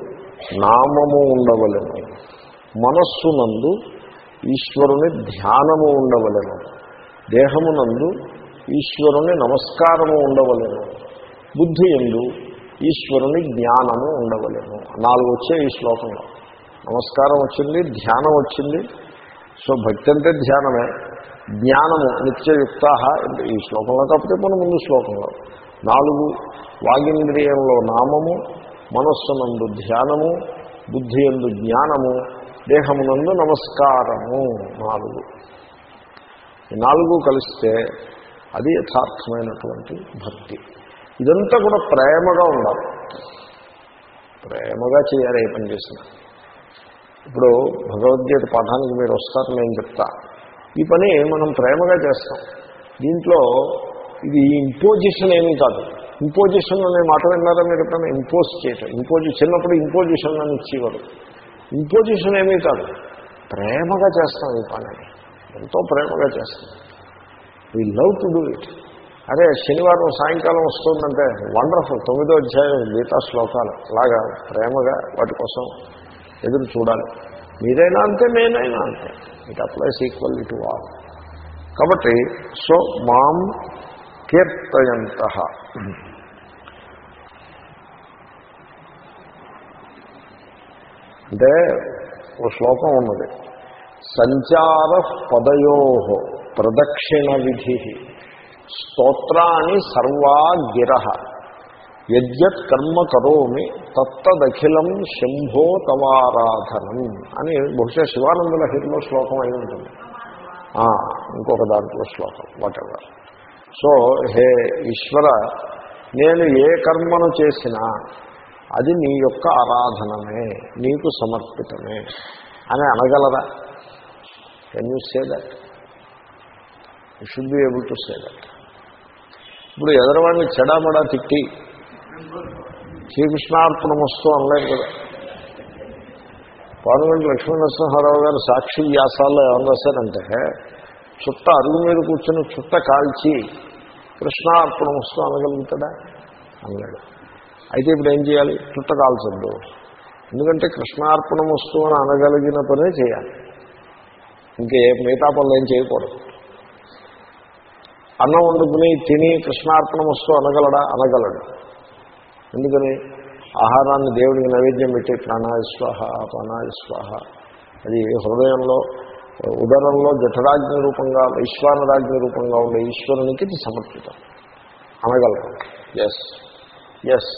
నామము ఉండవలను. మనస్సునందు ఈశ్వరుని ధ్యానము ఉండవలను. దేహమునందు ఈశ్వరుని నమస్కారము ఉండవలను. బుద్ధి ఎందు ఈశ్వరుని జ్ఞానము ఉండవలేము నాలుగు వచ్చే ఈ శ్లోకంలో. నమస్కారం వచ్చింది ధ్యానం వచ్చింది. సో భక్తి అంటే ధ్యానమే. జ్ఞానము నిత్యయుక్త ఈ శ్లోకంలో కాకపోతే మన ముందు శ్లోకంలో. నాలుగు వాగింద్రియంలో నామము మనస్సునందు ధ్యానము బుద్ధి ఎందు జ్ఞానము దేహమునందు నమస్కారము నాలుగు. ఈ నాలుగు కలిస్తే అది యథార్థమైనటువంటి భక్తి. ఇదంతా కూడా ప్రేమగా ఉండాలి. ప్రేమగా చేయాలి ఏ పని చేసినా. ఇప్పుడు భగవద్గీత పాఠానికి మీరు వస్తారు నేను చెప్తా. ఈ పని మనం ప్రేమగా చేస్తాం. దీంట్లో ఇది ఇంపోజిషన్ ఏమీ కాదు. ఇంపోజిషన్ అనే మాట విన్నారా మీరు ఎప్పుడైనా? ఇంపోజ్ చేయటం. ఇంపోజి చిన్నప్పుడు ఇంపోజిషన్ అని ఇచ్చేవారు. ఇంపోజిషన్ ఏమీ కాదు. ప్రేమగా చేస్తాం ఈ పని ఎంతో ప్రేమగా చేస్తాం. We love to do it అదే శనివారం సాయంకాలం వస్తుందంటే వండర్ఫుల్ తొమ్మిదో అధ్యాయం గీతా శ్లోకాలు. అలాగా ప్రేమగా వాటి కోసం ఎదురు చూడాలి. మీరైనా అంతే నేనైనా అంతే. It applies equally to all కాబట్టి సో మాం కీర్తయంత. అంటే ఓ శ్లోకం ఉన్నది. సంచార పదయో ప్రదక్షిణ విధి స్తోత్రాన్ని సర్వా గిర యద్యత్ కర్మ కరోమి తత్తదఖిలం శంభో తవారాధనం అని బహుశా శివానంద లహరిలో శ్లోకం అయి ఉంటుంది. ఇంకొక దాంట్లో శ్లోకం వాటెవర్ సో హే ఈశ్వర నేను ఏ కర్మను చేసినా అది నీ యొక్క ఆరాధనమే నీకు సమర్పితమే అని అనగలరా? Can you say that you should be able to say that ఇప్పుడు ఎదరవాడిని చెడామడా తిట్టి శ్రీకృష్ణార్పణమస్తూ అనలేదు కదా. పానుగంటి లక్ష్మీనరసింహారావు గారు సాక్షి వ్యాసాల్లో ఏమన్నా రాశారంటే చుట్ట అరుగు మీద కూర్చొని చుట్ట కాల్చి కృష్ణార్పణమస్తూ అనగలుగుతాడా? అనలేడు. అయితే ఇప్పుడు ఏం చేయాలి? చుట్ట కాల్చద్దు ఎందుకంటే కృష్ణార్పణం వస్తువు అని అనగలిగిన పనే చేయాలి. ఇంకే మిగతా పనులు ఏం చేయకూడదు. అన్నం వండుకుని తిని కృష్ణార్పణ వస్తూ అనగలడా? అనగలడు. ఎందుకని? ఆహారాన్ని దేవుడికి నైవేద్యం పెట్టి ప్రాణాయస్వాహ ప్రాణాయస్వాహ అది హృదయంలో ఉదరంలో జఠరాజ్ఞ రూపంగా వైశ్వానరాజ్ఞ రూపంగా ఉండే ఈశ్వరునికి ఇది సమర్పితం. అనగలరు ఎస్ ఎస్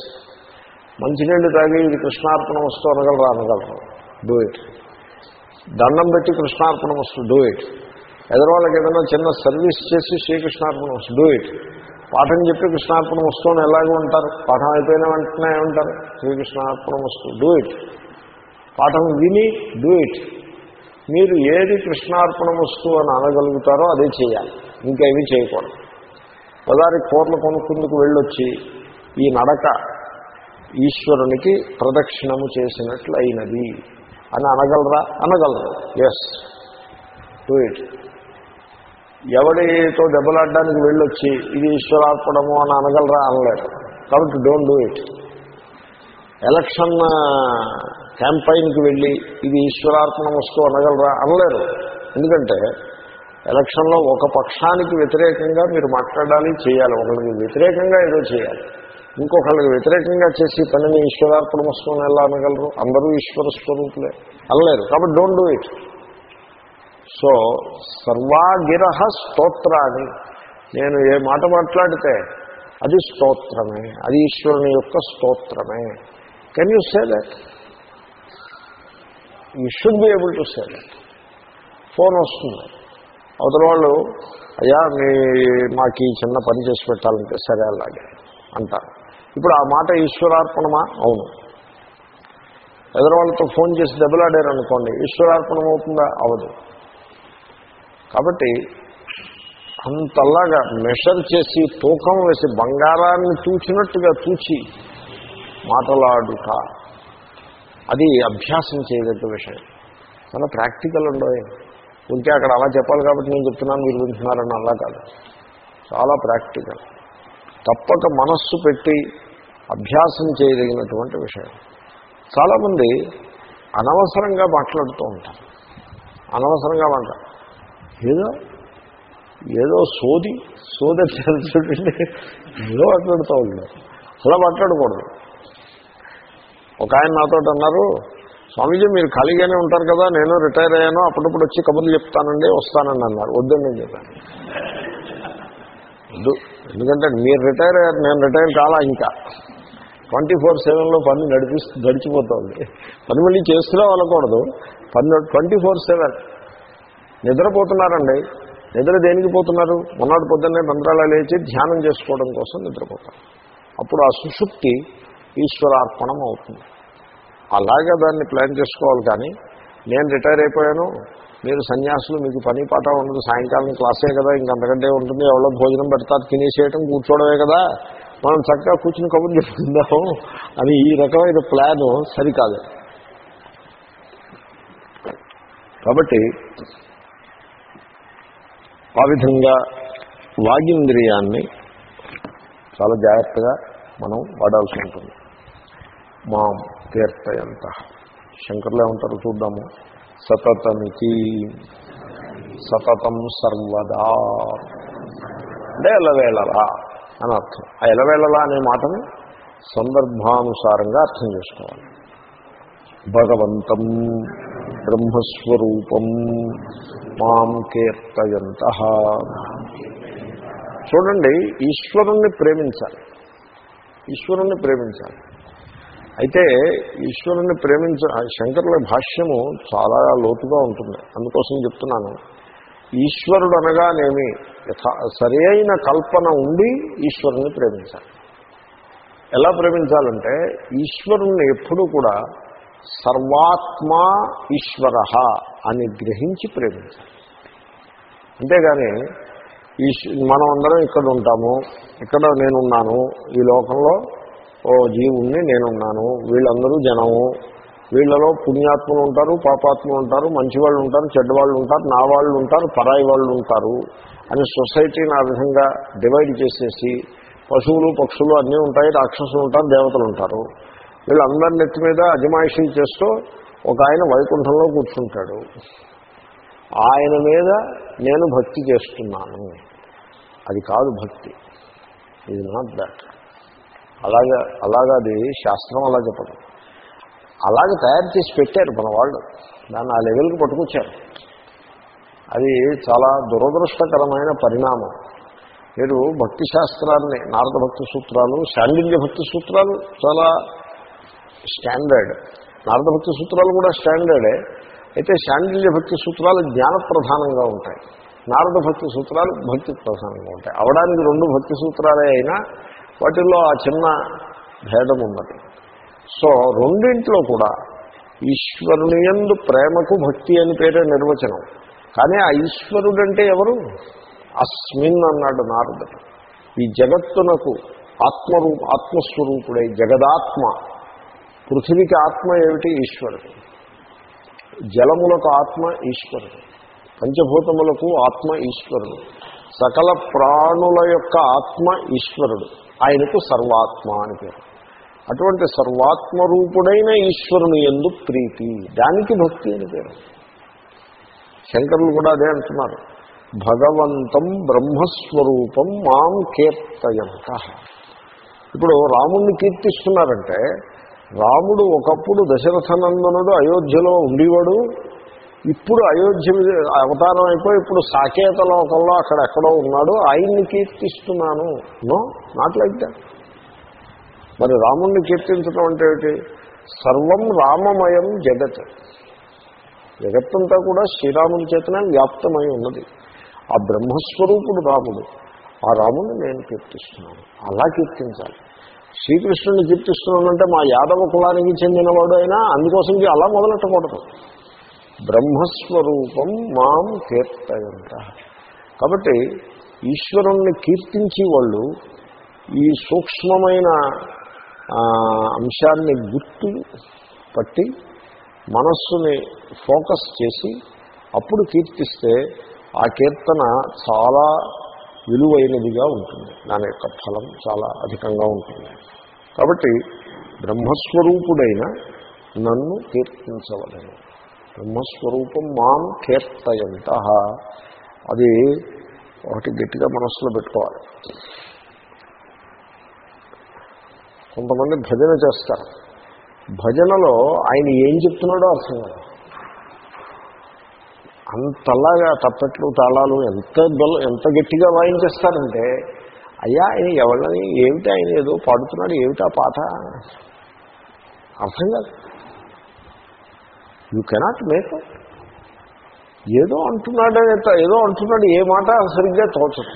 మంచినీళ్ళు తాగి ఇది కృష్ణార్పణం వస్తూ అనగలరా? అనగలరు. డూ ఇట్ దండం పెట్టి కృష్ణార్పణం వస్తూ డూ ఇట్ ఎదరవాళ్ళకి ఏదైనా చిన్న సర్వీస్ చేసి శ్రీకృష్ణార్పణం వస్తు డూ ఇట్ పాఠం చెప్పి కృష్ణార్పణం వస్తువుని ఎలాగో ఉంటారు. పాఠం అయిపోయిన వెంటనే ఉంటారు శ్రీకృష్ణార్పణం వస్తువు డూ ఇట్ పాఠం విని డూ ఇట్ మీరు ఏది కృష్ణార్పణం వస్తువు అని అనగలుగుతారో అదే చేయాలి. ఇంకేమీ చేయకూడదు. పదారి కూరలు కొనుక్కుందుకు వెళ్ళొచ్చి ఈ నడక ఈశ్వరునికి ప్రదక్షిణము చేసినట్లు అయినది అని అనగలరా? అనగలరు. ఎస్ డూ ఇట్ ఎవడితో దెబ్బలాడడానికి వెళ్ళొచ్చి ఇది ఈశ్వరార్పణము అని అనగలరా? అనలేరు కాబట్టి డోంట్ డూ ఇట్ ఎలక్షన్ క్యాంపైన్కి వెళ్ళి ఇది ఈశ్వరార్పణం వస్తూ అనగలరా? అనలేరు. ఎందుకంటే ఎలక్షన్లో ఒక పక్షానికి వ్యతిరేకంగా మీరు మాట్లాడాలి చేయాలి. ఒకరికి వ్యతిరేకంగా ఏదో చేయాలి. ఇంకొకళ్ళకి వ్యతిరేకంగా చేసి పనిని ఈశ్వరార్పణ వస్తువుని ఎలా అనగలరు? అందరూ ఈశ్వర స్వరూపులే. అనలేరు. కాబట్టి డోంట్ డూ ఇట్ సో సర్వాగిరహ స్తోత్రాన్ని నేను ఏ మాట మాట్లాడితే అది స్తోత్రమే. అది ఈశ్వరుని యొక్క స్తోత్రమే. Can you say that you should be able to say that phone వస్తుంది. అవతల వాళ్ళు అయ్యా మీ మాకు ఈ చిన్న పని చేసి పెట్టాలంటే సరే అలాగే అంటారు. ఇప్పుడు ఆ మాట ఈశ్వరార్పణమా? అవును. ఎదరవాళ్ళతో ఫోన్ చేసి దెబ్బలాడారు అనుకోండి ఈశ్వరార్పణం అవుతుందా అవదు. కాబట్టి అంతలాగా మెషర్ చేసి తూకం వేసి బంగారాన్ని తూచినట్టుగా తూచి మాటలాడుట అది అభ్యాసం చేయదగ్గ విషయం. చాలా ప్రాక్టికల్ ఉండవు ఉంటే అక్కడ అలా చెప్పాలి కాబట్టి నేను చెప్తున్నాను మీరు వింటున్నారని అలా కాదు. చాలా ప్రాక్టికల్. తప్పక మనస్సు పెట్టి అభ్యాసం చేయదగినటువంటి విషయం. చాలామంది అనవసరంగా మాట్లాడుతూ ఉంటారు. అనవసరంగా మాట్లాడు ఏదో ఏదో సోది సోది చూడండి ఏదో మాట్లాడుతూ ఉంటారు. అలా మాట్లాడకూడదు. ఒక ఆయన నాతో అన్నారు స్వామీజీ మీరు ఖాళీగానే ఉంటారు కదా నేను రిటైర్ అయ్యాను అప్పుడప్పుడు వచ్చి కబుర్లు చెప్తానండి వస్తానండి అన్నారు. వద్దండి నేను చెప్పాను వద్దు ఎందుకంటే మీరు రిటైర్ అయ్యారు నేను రిటైర్ కాలా ఇంకా. ట్వంటీ ఫోర్ సెవెన్లో పని నడిపిస్తూ గడిచిపోతుంది పని మళ్ళీ చేస్తూనే వెళ్ళకూడదు. పని ట్వంటీ ఫోర్ సెవెన్. నిద్రపోతున్నారండి. నిద్ర దేనికి పోతున్నారు? మొన్నటి పొద్దున్నే మంత్రాలు లేచి ధ్యానం చేసుకోవడం కోసం నిద్రపోతారు. అప్పుడు ఆ సుషుప్తి ఈశ్వరార్పణం అవుతుంది. అలాగే దాన్ని ప్లాన్ చేసుకోవాలి కానీ నేను రిటైర్ అయిపోయాను మీరు సన్యాసులు మీకు పని పాట ఉండదు సాయంకాలం క్లాసే కదా ఇంకంతకంటే ఉంటుంది ఎవరో భోజనం పెడతారు తినేసేయటం కూర్చోవడమే కదా. మనం చక్కగా కూర్చుని కబుర్లు చెప్పుకుందాం అని ఈ రకమైన ప్లాను సరికాదు. కాబట్టి ఆ విధంగా వాగింద్రియాన్ని చాలా జాగ్రత్తగా మనం వాడాల్సి ఉంటుంది. మా తీర్థయంత. శంకర్లు ఏమంటారు చూద్దాము. సతతమితి సతతం సర్వదా. అంటే ఎలవేళలా అని అర్థం. ఆ ఎలవేళలా అనే మాటని సందర్భానుసారంగా అర్థం చేసుకోవాలి. భగవంతం బ్రహ్మస్వరూపం మాం కీర్తయంత. చూడండి ఈశ్వరుణ్ణి ప్రేమించాలి. ఈశ్వరుణ్ణి ప్రేమించాలి. అయితే ఈశ్వరుణ్ణి ప్రేమించ శంకరుల భాష్యము చాలా లోతుగా ఉంటుంది. అందుకోసం చెప్తున్నాను. ఈశ్వరుడు అనగానేమి సరి అయిన కల్పన ఉండి ఈశ్వరుణ్ణి ప్రేమించాలి. ఎలా ప్రేమించాలంటే ఈశ్వరుణ్ణి ఎప్పుడూ కూడా సర్వాత్మా ఈశ్వర అని గ్రహించి ప్రేమించాలి. అంతేగాని ఈశ్ మనం అందరం ఇక్కడ ఉంటాము ఇక్కడ నేనున్నాను ఈ లోకంలో ఓ జీవుణ్ణి నేనున్నాను. వీళ్ళందరూ జనము. వీళ్ళలో పుణ్యాత్ములు ఉంటారు పాపాత్ములు ఉంటారు మంచి వాళ్ళు ఉంటారు చెడ్డవాళ్ళు ఉంటారు నా వాళ్ళు ఉంటారు పరాయి వాళ్ళు ఉంటారు అని సొసైటీని ఆ విధంగా డివైడ్ చేసేసి పశువులు పక్షులు అన్నీ ఉంటాయి రాక్షసులు ఉంటారు దేవతలు ఉంటారు. వీళ్ళందరి నెత్తి మీద అజమాయిషీ చేస్తూ ఒక ఆయన వైకుంఠంలో కూర్చుంటాడు. ఆయన మీద నేను భక్తి చేస్తున్నాను. అది కాదు భక్తి. ఇది నాట్ దాట్ అలాగా అలాగా అది శాస్త్రం అలా చెప్పడం అలాగే తయారు చేసి పెట్టారు మన వాళ్ళు. దాన్ని ఆ లెవెల్కి పట్టుకొచ్చారు. అది చాలా దురదృష్టకరమైన పరిణామం. మీరు భక్తి శాస్త్రాన్ని నారద భక్తి సూత్రాలు శాండిల్య భక్తి సూత్రాలు చాలా స్టాండర్డ్. నారద భక్తి సూత్రాలు కూడా స్టాండర్డే. అయితే శాండిల్య భక్తి సూత్రాలు జ్ఞాన ప్రధానంగా ఉంటాయి. నారద భక్తి సూత్రాలు భక్తి ప్రధానంగా ఉంటాయి. అవడానికి రెండు భక్తి సూత్రాలే అయినా వాటిల్లో ఆ చిన్న భేదం ఉన్నది సో రెండింట్లో కూడా ఈశ్వరుని యందు ప్రేమకు భక్తి అని పేరే నిర్వచనం. కానీ ఆ ఈశ్వరుడు అంటే ఎవరు? అస్మిన్ అన్నాడు నారదుడు. ఈ జగత్తునకు ఆత్మరూ ఆత్మస్వరూపుడై జగదాత్మ. పృథివీకి ఆత్మ ఏమిటి? ఈశ్వరుడు. జలములకు ఆత్మ ఈశ్వరుడు. పంచభూతములకు ఆత్మ ఈశ్వరుడు. సకల ప్రాణుల యొక్క ఆత్మ ఈశ్వరుడు. ఆయనకు సర్వాత్మ అని పేరు. అటువంటి సర్వాత్మరూపుడైన ఈశ్వరుని ఎందు ప్రీతి దానికి భక్తి అని పేరు. శంకరులు కూడా అదే అంటున్నారు. భగవంతం బ్రహ్మస్వరూపం మాం కీర్తయంత. ఇప్పుడు రాముణ్ణి కీర్తిస్తున్నారంటే రాముడు ఒకప్పుడు దశరథనందనుడు అయోధ్యలో ఉండేవాడు ఇప్పుడు అయోధ్య అవతారం అయిపోయి ఇప్పుడు సాకేత లోకంలో అక్కడ ఎక్కడో ఉన్నాడు ఆయన్ని కీర్తిస్తున్నాను. నో నాట్ లైక్ దాట్ మరి రాముణ్ణి కీర్తించడం అంటే ఏమిటి? సర్వం రామమయం జగత్. జగత్తంతా కూడా శ్రీరాముని చేతనే వ్యాప్తమై ఉన్నది. ఆ బ్రహ్మస్వరూపుడు రాముడు. ఆ రాముణ్ణి నేను కీర్తిస్తున్నాను. అలా కీర్తించాలి. శ్రీకృష్ణుని కీర్తిస్తున్నానంటే మా యాదవ కులానికి చెందినవాడు అయినా అందుకోసం అలా మొదలెట్టకూడదు. బ్రహ్మస్వరూపం మాం కీర్తయంత. కాబట్టి ఈశ్వరుణ్ణి కీర్తించి వాళ్ళు ఈ సూక్ష్మమైన అంశాన్ని గుర్తు పట్టి మనస్సుని ఫోకస్ చేసి అప్పుడు కీర్తిస్తే ఆ కీర్తన చాలా విలువైనదిగా ఉంటుంది. దాని యొక్క ఫలం చాలా అధికంగా ఉంటుంది. కాబట్టి బ్రహ్మస్వరూపుడైన నన్ను కీర్తించవలను. బ్రహ్మస్వరూపం మాం కీర్తయంత. అది ఒకటి గట్టిగా మనస్సులో పెట్టుకోవాలి. కొంతమంది భజన చేస్తారు. భజనలో ఆయన ఏం చెప్తున్నాడో అర్థం కాదు. అంతలాగా తప్పట్లు తాళాలు ఎంత బల ఎంత గట్టిగా వాయించేస్తారంటే అయ్యా ఆయన ఎవరిని ఏమిటి ఆయన ఏదో పాడుతున్నాడు ఏమిటా పాట? అర్థం కాదు. యూ కెనాట్ మేక్ ఏదో అంటున్నాడు ఏదో అంటున్నాడు ఏ మాట సరిగ్గా తోచదు.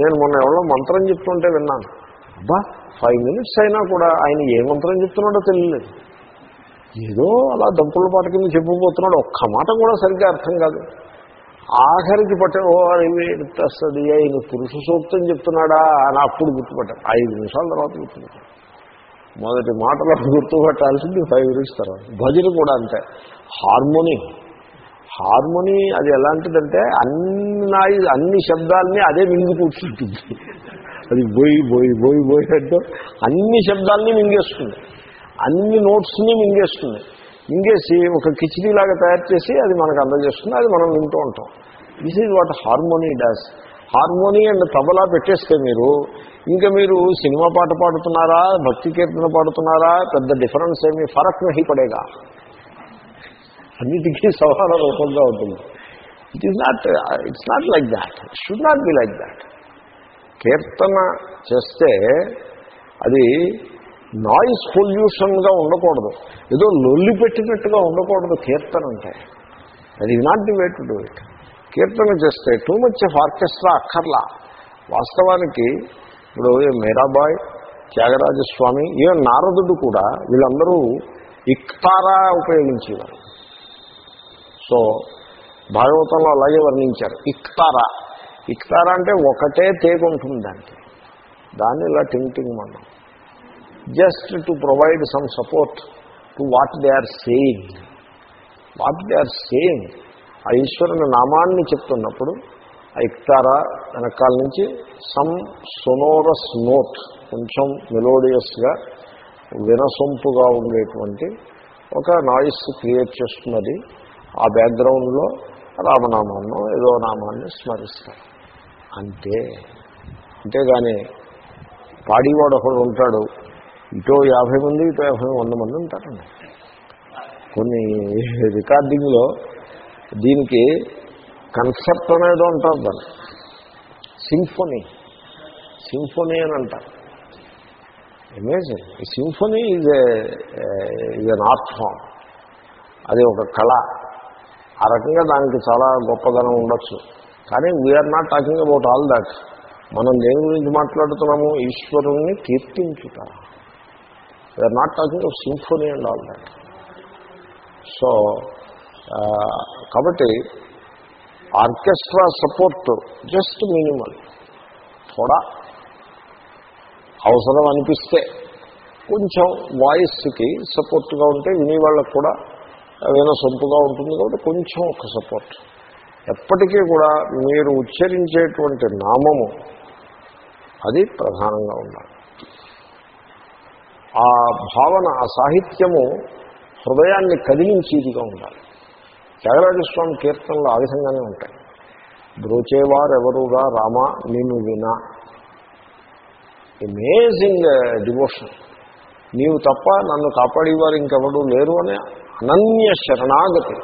నేను మొన్న ఎవరో మంత్రం చెప్తుంటే విన్నాను. అబ్బా ఫైవ్ మినిట్స్ అయినా కూడా ఆయన ఏ మంత్రం చెప్తున్నాడో తెలియలేదు. ఏదో అలా దంపుల పాట కింద చెప్పబోతున్నాడు ఒక్క మాట కూడా సరిగ్గా అర్థం కాదు. ఆఖరికి పట్టే వస్తుంది ఆయన పురుష సూక్తం చెప్తున్నాడా అని అప్పుడు గుర్తుపట్టారు ఐదు నిమిషాల తర్వాత గుర్తుపట్టారు మొదటి మాటలో గుర్తుపెట్టాల్సింది ఫైవ్ మినిట్స్ తర్వాత. భజన కూడా అంతే. హార్మోని. హార్మోని అది ఎలాంటిదంటే అన్ని అన్ని శబ్దాలని అదే మింగి కూర్చుంటుంది. అది బోయి బోయి బోయి బోయి అంటే అన్ని శబ్దాలని మింగేస్తుంది. అన్ని నోట్స్ని మింగేస్తుంది. మింగేసి ఒక కిచిడీలాగా తయారు చేసి అది మనకు అందజేస్తుంది. అది మనం వింటూ ఉంటాం. This is what harmony does harmonium and tabla పెట్టేస్తే మీరు ఇంకా మీరు సినిమా పాట పాడుతున్నారా భక్తి కీర్తన పాడుతున్నారా పెద్ద డిఫరెన్స్ ఏమి ఫరక్ నహి పడేగా. అన్నిటికీ సవాల రూపంగా ఉంటుంది. It is not it's not like that should not be like that కీర్తన చేస్తే అది నాయిస్ పొల్యూషన్గా ఉండకూడదు. ఏదో లొల్లి పెట్టినట్టుగా ఉండకూడదు కీర్తన అంటే. అది not the way to do it కీర్తన చేస్తే టూ మచ్ ఆఫ్ ఆర్కెస్ట్రా అక్కర్లా. వాస్తవానికి ఇప్పుడు మీరాబాయ్ త్యాగరాజస్వామి ఈవెన్ నారదుడు కూడా వీళ్ళందరూ ఇక్తారా ఉపయోగించేవారు. సో భాగవతంలో అలాగే వర్ణించారు ఇక్తారా. ఇక్తారా అంటే ఒకటే తేగ ఉంటుంది దానికి. దాన్ని ఇలా టింగ్ టింగ్ మనం just to provide some support to what they are saying what they are saying ఆ ఈశ్వరుని నామాన్ని చెప్తున్నప్పుడు ఆ ఇక్తారా వెనకాల నుంచి సమ్ సొనోరస్ నోట్ కొంచెం మెలోడియస్గా వినసొంపుగా ఉండేటువంటి ఒక నాయిస్ క్రియేట్ చేస్తున్నది. ఆ బ్యాక్గ్రౌండ్లో రామనామాన్నో ఏదో నామాన్ని స్మరిస్తారు. అంతే. అంతేగాని పాడివాడు ఒకడు ఉంటాడు. ఇటో యాభై మంది ఇటో యాభై వంద మంది ఉంటారండి. కొన్ని రికార్డింగ్లో దీనికి కన్సెప్ట్ అనేది అంటారు దాన్ని సింఫోనీ సింఫోనీ అని అంటారు amazing symphony is is an art form అది ఒక కళ. ఆ రకంగా దానికి చాలా గొప్పదనం ఉండొచ్చు. కానీ we are not talking about all that మనం దేని గురించి మాట్లాడుతున్నాము? ఈశ్వరుణ్ణి కీర్తించుట. We are not talking of symphony and all that so కాబట్టి ఆర్కెస్ట్రా సపోర్ట్ జస్ట్ మినిమల్. థోడా అవసరం అనిపిస్తే కొంచెం వాయిస్కి సపోర్ట్గా ఉంటే వినేవాళ్ళకు కూడా ఏదైనా సొంపుగా ఉంటుంది కాబట్టి కొంచెం ఒక సపోర్ట్. ఎప్పటికీ కూడా మీరు ఉచ్చరించేటువంటి నామము అది ప్రధానంగా ఉండాలి. ఆ భావన ఆ సాహిత్యము హృదయాన్ని కదిలించేదిగా ఉండాలి. త్యాగరాజస్వామి కీర్తనలు ఆ విధంగానే ఉంటాయి. బ్రోచేవారెవరుగా రామ నేను వినా. అమేజింగ్ డివోషన్ uh, నీవు తప్ప నన్ను కాపాడేవారు ఇంకెవడూ లేరు అనే అనన్య శరణాగతి.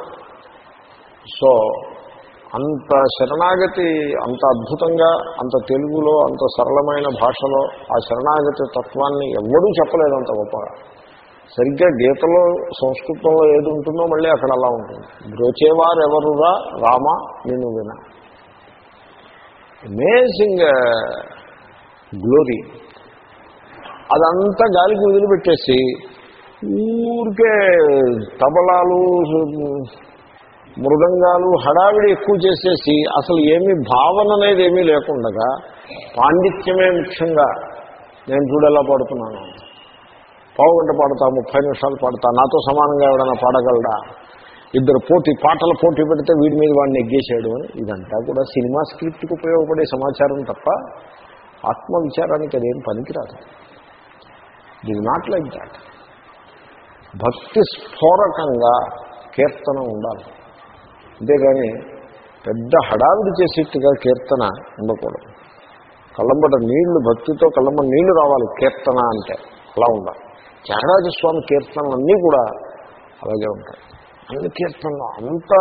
సో అంత శరణాగతి అంత అద్భుతంగా అంత తెలుగులో అంత సరళమైన భాషలో ఆ శరణాగతి తత్వాన్ని ఎవ్వడూ చెప్పలేదు అంత గొప్పగా. సరిగ్గా గీతలో సంస్కృతంలో ఏది ఉంటుందో మళ్ళీ అక్కడ అలా ఉంటుంది. బ్రోచేవారు ఎవరురా రామ నేను విన. అమేజింగ్ గ్లోరీ uh, అదంతా గాలికి వదిలిపెట్టేసి ఊరికే తబలాలు మృదంగాలు హడావిడి ఎక్కువ చేసేసి అసలు ఏమీ భావన అనేది ఏమీ లేకుండగా పాండిత్యమే ముఖ్యంగా నేను చూడేలా పడుతున్నాను. పావు గంట పాడతా ముప్పై నిమిషాలు పాడతా నాతో సమానంగా ఎవడన్నా పాడగలడా ఇద్దరు పోటీ పాటల పోటీ పెడితే వీడి మీద వాడిని ఎగ్గేసాడు అని. ఇదంతా కూడా సినిమా స్క్రిప్ట్కి ఉపయోగపడే సమాచారం తప్ప ఆత్మవిచారానికి అదేం పనికిరాదు. ఇది నాట్ లైక్ దాట్ భక్తి స్ఫోరకంగా కీర్తన ఉండాలి. అంతేగాని పెద్ద హడావిడి చేసేట్టుగా కీర్తన ఉండకూడదు. కళ్ళంబట నీళ్ళు భక్తితో కళ్ళంబట నీళ్ళు రావాలి. కీర్తన అంటే అలా ఉండాలి. త్యాగరాజస్వామి కీర్తనలన్నీ కూడా అలాగే ఉంటాయి. అన్ని కీర్తనలు అంత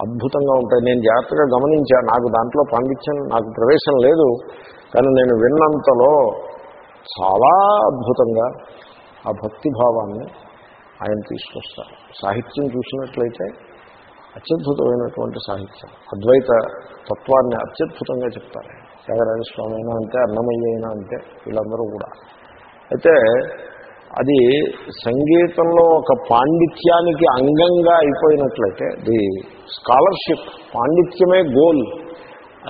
అద్భుతంగా ఉంటాయి. నేను జాగ్రత్తగా గమనించా నాకు దాంట్లో పాండిత్యం నాకు ప్రవేశం లేదు కానీ నేను విన్నంతలో చాలా అద్భుతంగా ఆ భక్తి భావాన్ని ఆయన తీసుకొస్తారు. సాహిత్యం చూసినట్లయితే అత్యద్భుతమైనటువంటి సాహిత్యం. అద్వైత తత్వాన్ని అత్యద్భుతంగా చెప్తారు. త్యాగరాజస్వామి అయినా అంతే అన్నమయ్య అయినా అంతే వీళ్ళందరూ కూడా. అయితే అది సంగీతంలో ఒక పాండిత్యానికి అంగంగా అయిపోయినట్లయితే ది స్కాలర్షిప్ పాండిత్యమే గోల్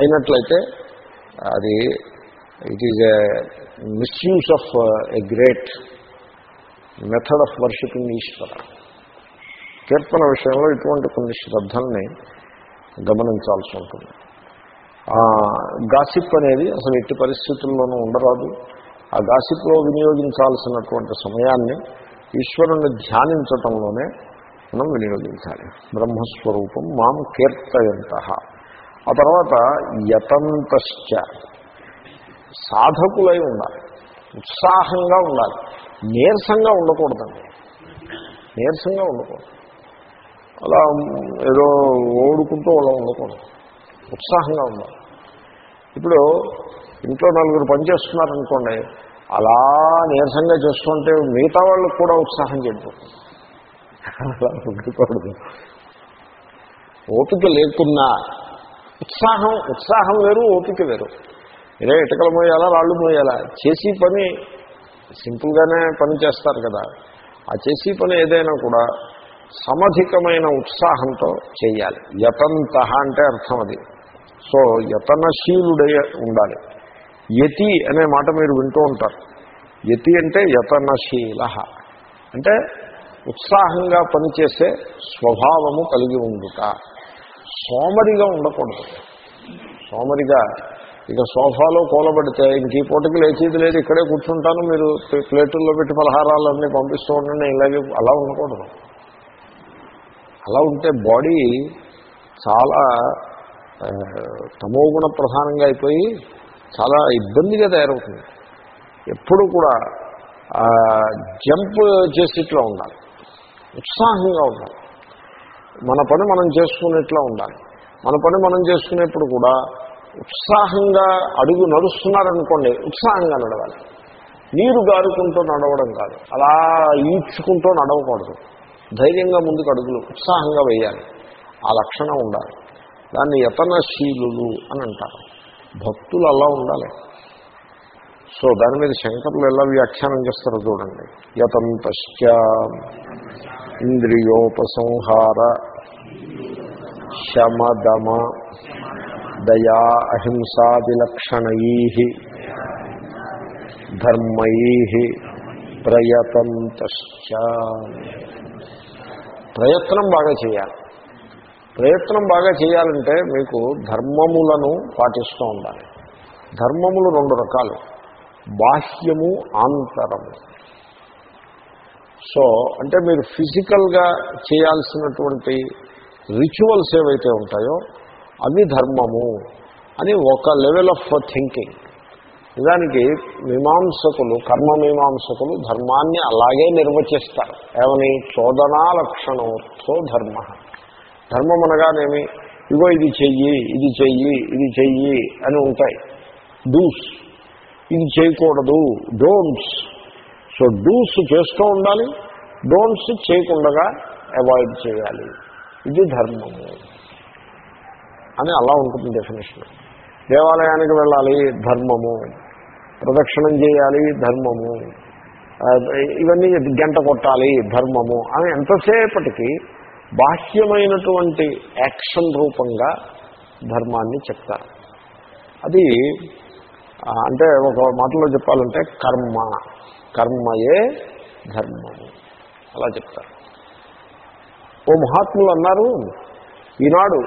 అయినట్లయితే అది it is a misuse of a great method of worshipping Ishwara. కీర్తన విషయంలో ఇటువంటి కొన్ని శ్రద్ధల్ని గమనించాల్సి ఉంటుంది. గాసిప్ అనేది అసలు ఎట్టి పరిస్థితుల్లోనూ ఉండరాదు. ఆ గాసిప్లో వినియోగించాల్సినటువంటి సమయాన్ని ఈశ్వరుణ్ణి ధ్యానించటంలోనే మనం వినియోగించాలి. బ్రహ్మస్వరూపం మాం కీర్తయంత. ఆ తర్వాత యతంతశ్చ. సాధకులై ఉండాలి. ఉత్సాహంగా ఉండాలి. నీరసంగా ఉండకూడదండి. నీరసంగా ఉండకూడదు. అలా ఏదో ఓడుకుంటూ అలా ఉండకూడదు. ఉత్సాహంగా ఉండాలి. ఇప్పుడు ఇంట్లో నలుగురు పనిచేస్తున్నారనుకోండి అలా నీరసంగా చేస్తుంటే మిగతా వాళ్ళకు కూడా ఉత్సాహం చెడిపోతుంది అలా ఉండకూడదు. ఓపిక లేకున్నా ఉత్సాహం ఉత్సాహం వేరు ఓపిక వేరు. ఇదే ఇటకలు మోయాలా రాళ్ళు మోయాలా? చేసి పని సింపుల్గానే పని చేస్తారు కదా. ఆ చేసి పని ఏదైనా కూడా సమధికమైన ఉత్సాహంతో చేయాలి. యతంత అంటే అర్థం అది. సో యతనశీలుడై ఉండాలి. యతి అనే మాట మీరు వింటూ ఉంటారు. యతి అంటే యతనశీల. అంటే ఉత్సాహంగా పనిచేసే స్వభావము కలిగి ఉండుట. సోమరిగా ఉండకూడదు. సోమరిగా ఇక సోఫాలో కూలబడితే ఇంక ఈ పూటకి లేచేది లేదు ఇక్కడే కూర్చుంటాను మీరు ప్లేటుల్లో పెట్టి పలహారాలన్నీ పంపిస్తూ ఉండండి ఇలాగే అలా ఉండకూడదు. అలా ఉంటే బాడీ చాలా తమోగుణ ప్రధానంగా అయిపోయి చాలా ఇబ్బందిగా తయారవుతుంది. ఎప్పుడు కూడా జంప్ చేసేట్లా ఉండాలి. ఉత్సాహంగా ఉండాలి. మన పని మనం చేసుకునేట్లా ఉండాలి. మన పని మనం చేసుకునేప్పుడు కూడా ఉత్సాహంగా అడుగు నడుస్తున్నారనుకోండి ఉత్సాహంగా నడవాలి. నీరు గారుకుంటూ నడవడం కాదు. అలా ఈడ్చుకుంటూ నడవకూడదు. ధైర్యంగా ముందుకు అడుగులు ఉత్సాహంగా వేయాలి. ఆ లక్షణం ఉండాలి. దాన్ని యతనశీలు అని అంటారు. భక్తులు అలా ఉండాలి. సో దాని మీద శంకరులు ఎలా వ్యాఖ్యానం చేస్తారో చూడండి. యతంతశ్చ ఇంద్రియోపసంహార శమదమ దయా అహింసాదిలక్షణై ధర్మై ప్రయతంతశ్చ. ప్రయత్నం బాగా చేయాలి. ప్రయత్నం బాగా చేయాలంటే మీకు ధర్మములను పాటిస్తూ ఉండాలి. ధర్మములు రెండు రకాలు. బాహ్యము ఆంతరము. సో అంటే మీరు ఫిజికల్గా చేయాల్సినటువంటి రిచువల్స్ ఏవైతే ఉంటాయో అవి ధర్మము అని ఒక లెవెల్ ఆఫ్ థింకింగ్. నిజానికి మీమాంసకులు కర్మ మీమాంసకులు ధర్మాన్ని అలాగే నిర్వచిస్తారు. ఏమని? చోదనా ధర్మ. ధర్మం అనగానేమి ఇగో ఇది చెయ్యి ఇది చెయ్యి ఇది చెయ్యి అని ఉంటాయి. డూస్ ఇది చేయకూడదు. డోంట్స్ సో డూస్ చేస్తూ ఉండాలి. డోంట్స్ చేయకుండా అవాయిడ్ చేయాలి. ఇది ధర్మము. అని అలా ఉంటుంది డెఫినేషన్ దేవాలయానికి వెళ్ళాలి ధర్మము. ప్రదక్షిణం చేయాలి ధర్మము. ఇవన్నీ గంట కొట్టాలి ధర్మము. అని ఎంతసేపటికి బాహ్యమైనటువంటి యాక్షన్ రూపంగా ధర్మాన్ని చెప్తారు. అది అంటే ఒక మాటలో చెప్పాలంటే కర్మ. కర్మయే ధర్మము. అలా చెప్తారు. ఓ మహాత్ములు అన్నారు ఈనాడు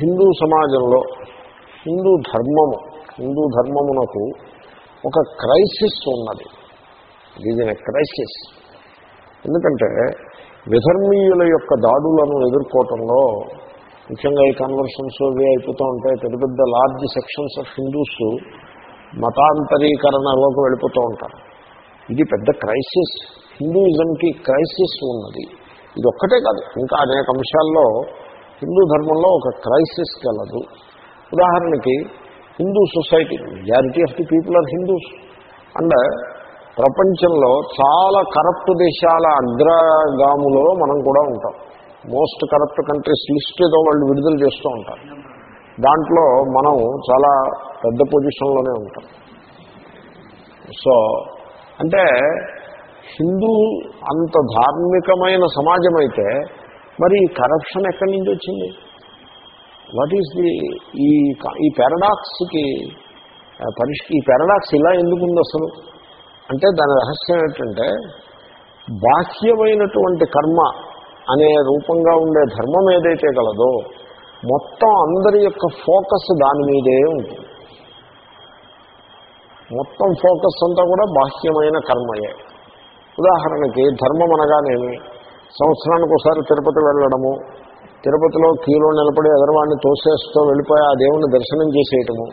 హిందూ సమాజంలో హిందూ ధర్మము హిందూ ధర్మమునకు ఒక క్రైసిస్ ఉన్నది. ఇది క్రైసిస్ ఎందుకంటే విధర్మీయుల యొక్క దాడులను ఎదుర్కోవటంలో ముఖ్యంగా ఈ కన్వర్షన్స్ అవి అయిపోతూ ఉంటాయి. పెద్ద పెద్ద లార్జ్ సెక్షన్స్ ఆఫ్ హిందూస్ మతాంతరీకరణలోకి వెళ్ళిపోతూ ఉంటారు. ఇది పెద్ద క్రైసిస్ హిందూయిజంకి క్రైసిస్ ఉన్నది. ఇది ఒక్కటే కాదు ఇంకా అనేక అంశాల్లో హిందూ ధర్మంలో ఒక క్రైసిస్ కలదు. ఉదాహరణకి Hindu society majority of the people are Hindus and ప్రపంచంలో చాలా కరప్ట్ దేశాల అగ్రగాములో మనం కూడా ఉంటాం. మోస్ట్ కరప్ట్ కంట్రీస్ లిస్ట్ ఏదో వాళ్ళు విడుదల చేస్తూ ఉంటారు. దాంట్లో మనం చాలా పెద్ద పొజిషన్లోనే ఉంటాం. సో అంటే హిందూ అంత ధార్మికమైన సమాజం అయితే మరి ఈ కరప్షన్ ఎక్కడి నుంచి వచ్చింది? వాట్ ఈస్ ది ఈ ఈ పారాడాక్స్కి పరిష్ ఈ పారాడాక్స్ ఇలా ఎందుకు ఉంది అసలు అంటే దాని రహస్యం ఏంటంటే బాహ్యమైనటువంటి కర్మ అనే రూపంగా ఉండే ధర్మం ఏదైతే గలదో మొత్తం అందరి యొక్క ఫోకస్ దాని మీదే ఉంటుంది. మొత్తం ఫోకస్ అంతా కూడా బాహ్యమైన కర్మయే. ఉదాహరణకి ధర్మం అనగానేమి? సంవత్సరానికి ఒకసారి తిరుపతి వెళ్ళడము తిరుపతిలో క్యూలో నిలబడి ఎదరవాడిని తోసేస్తూ వెళ్ళిపోయి ఆ దేవుణ్ణి దర్శనం చేసేయటము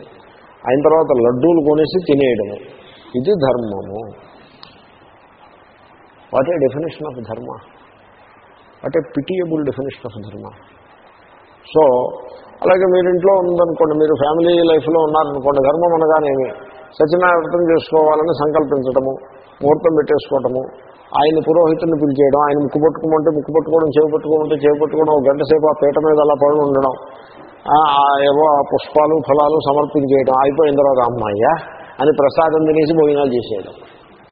అయిన తర్వాత లడ్డూలు కొనేసి తినేయడము. ఇది ధర్మము. What a definition of dharma what a pitiable definition of dharma so అలాగే మీరు ఇంట్లో ఉందనుకోండి మీరు ఫ్యామిలీ లైఫ్లో ఉన్నారనుకోండి ధర్మం అనగానేమి? సత్యనారాయణం చేసుకోవాలని సంకల్పించడము ముహూర్తం పెట్టేసుకోవటము ఆయన పురోహితుని పిలిచేయడం ఆయన ముక్కు పట్టుకోమంటే ముక్కు పట్టుకోవడం చెవి పట్టుకోమంటే చెవి పట్టుకోవడం ఒక గంట సేపు ఆ పీట మీద అలా పడి ఉండడం ఆ, ఏవో ఆ పుష్పాలు ఫలాలు సమర్పించేయడం అయిపోయిన తర్వాత అమ్మాయ్యా అని ప్రసాదం తినేసి భోజనాలు చేసేయడం.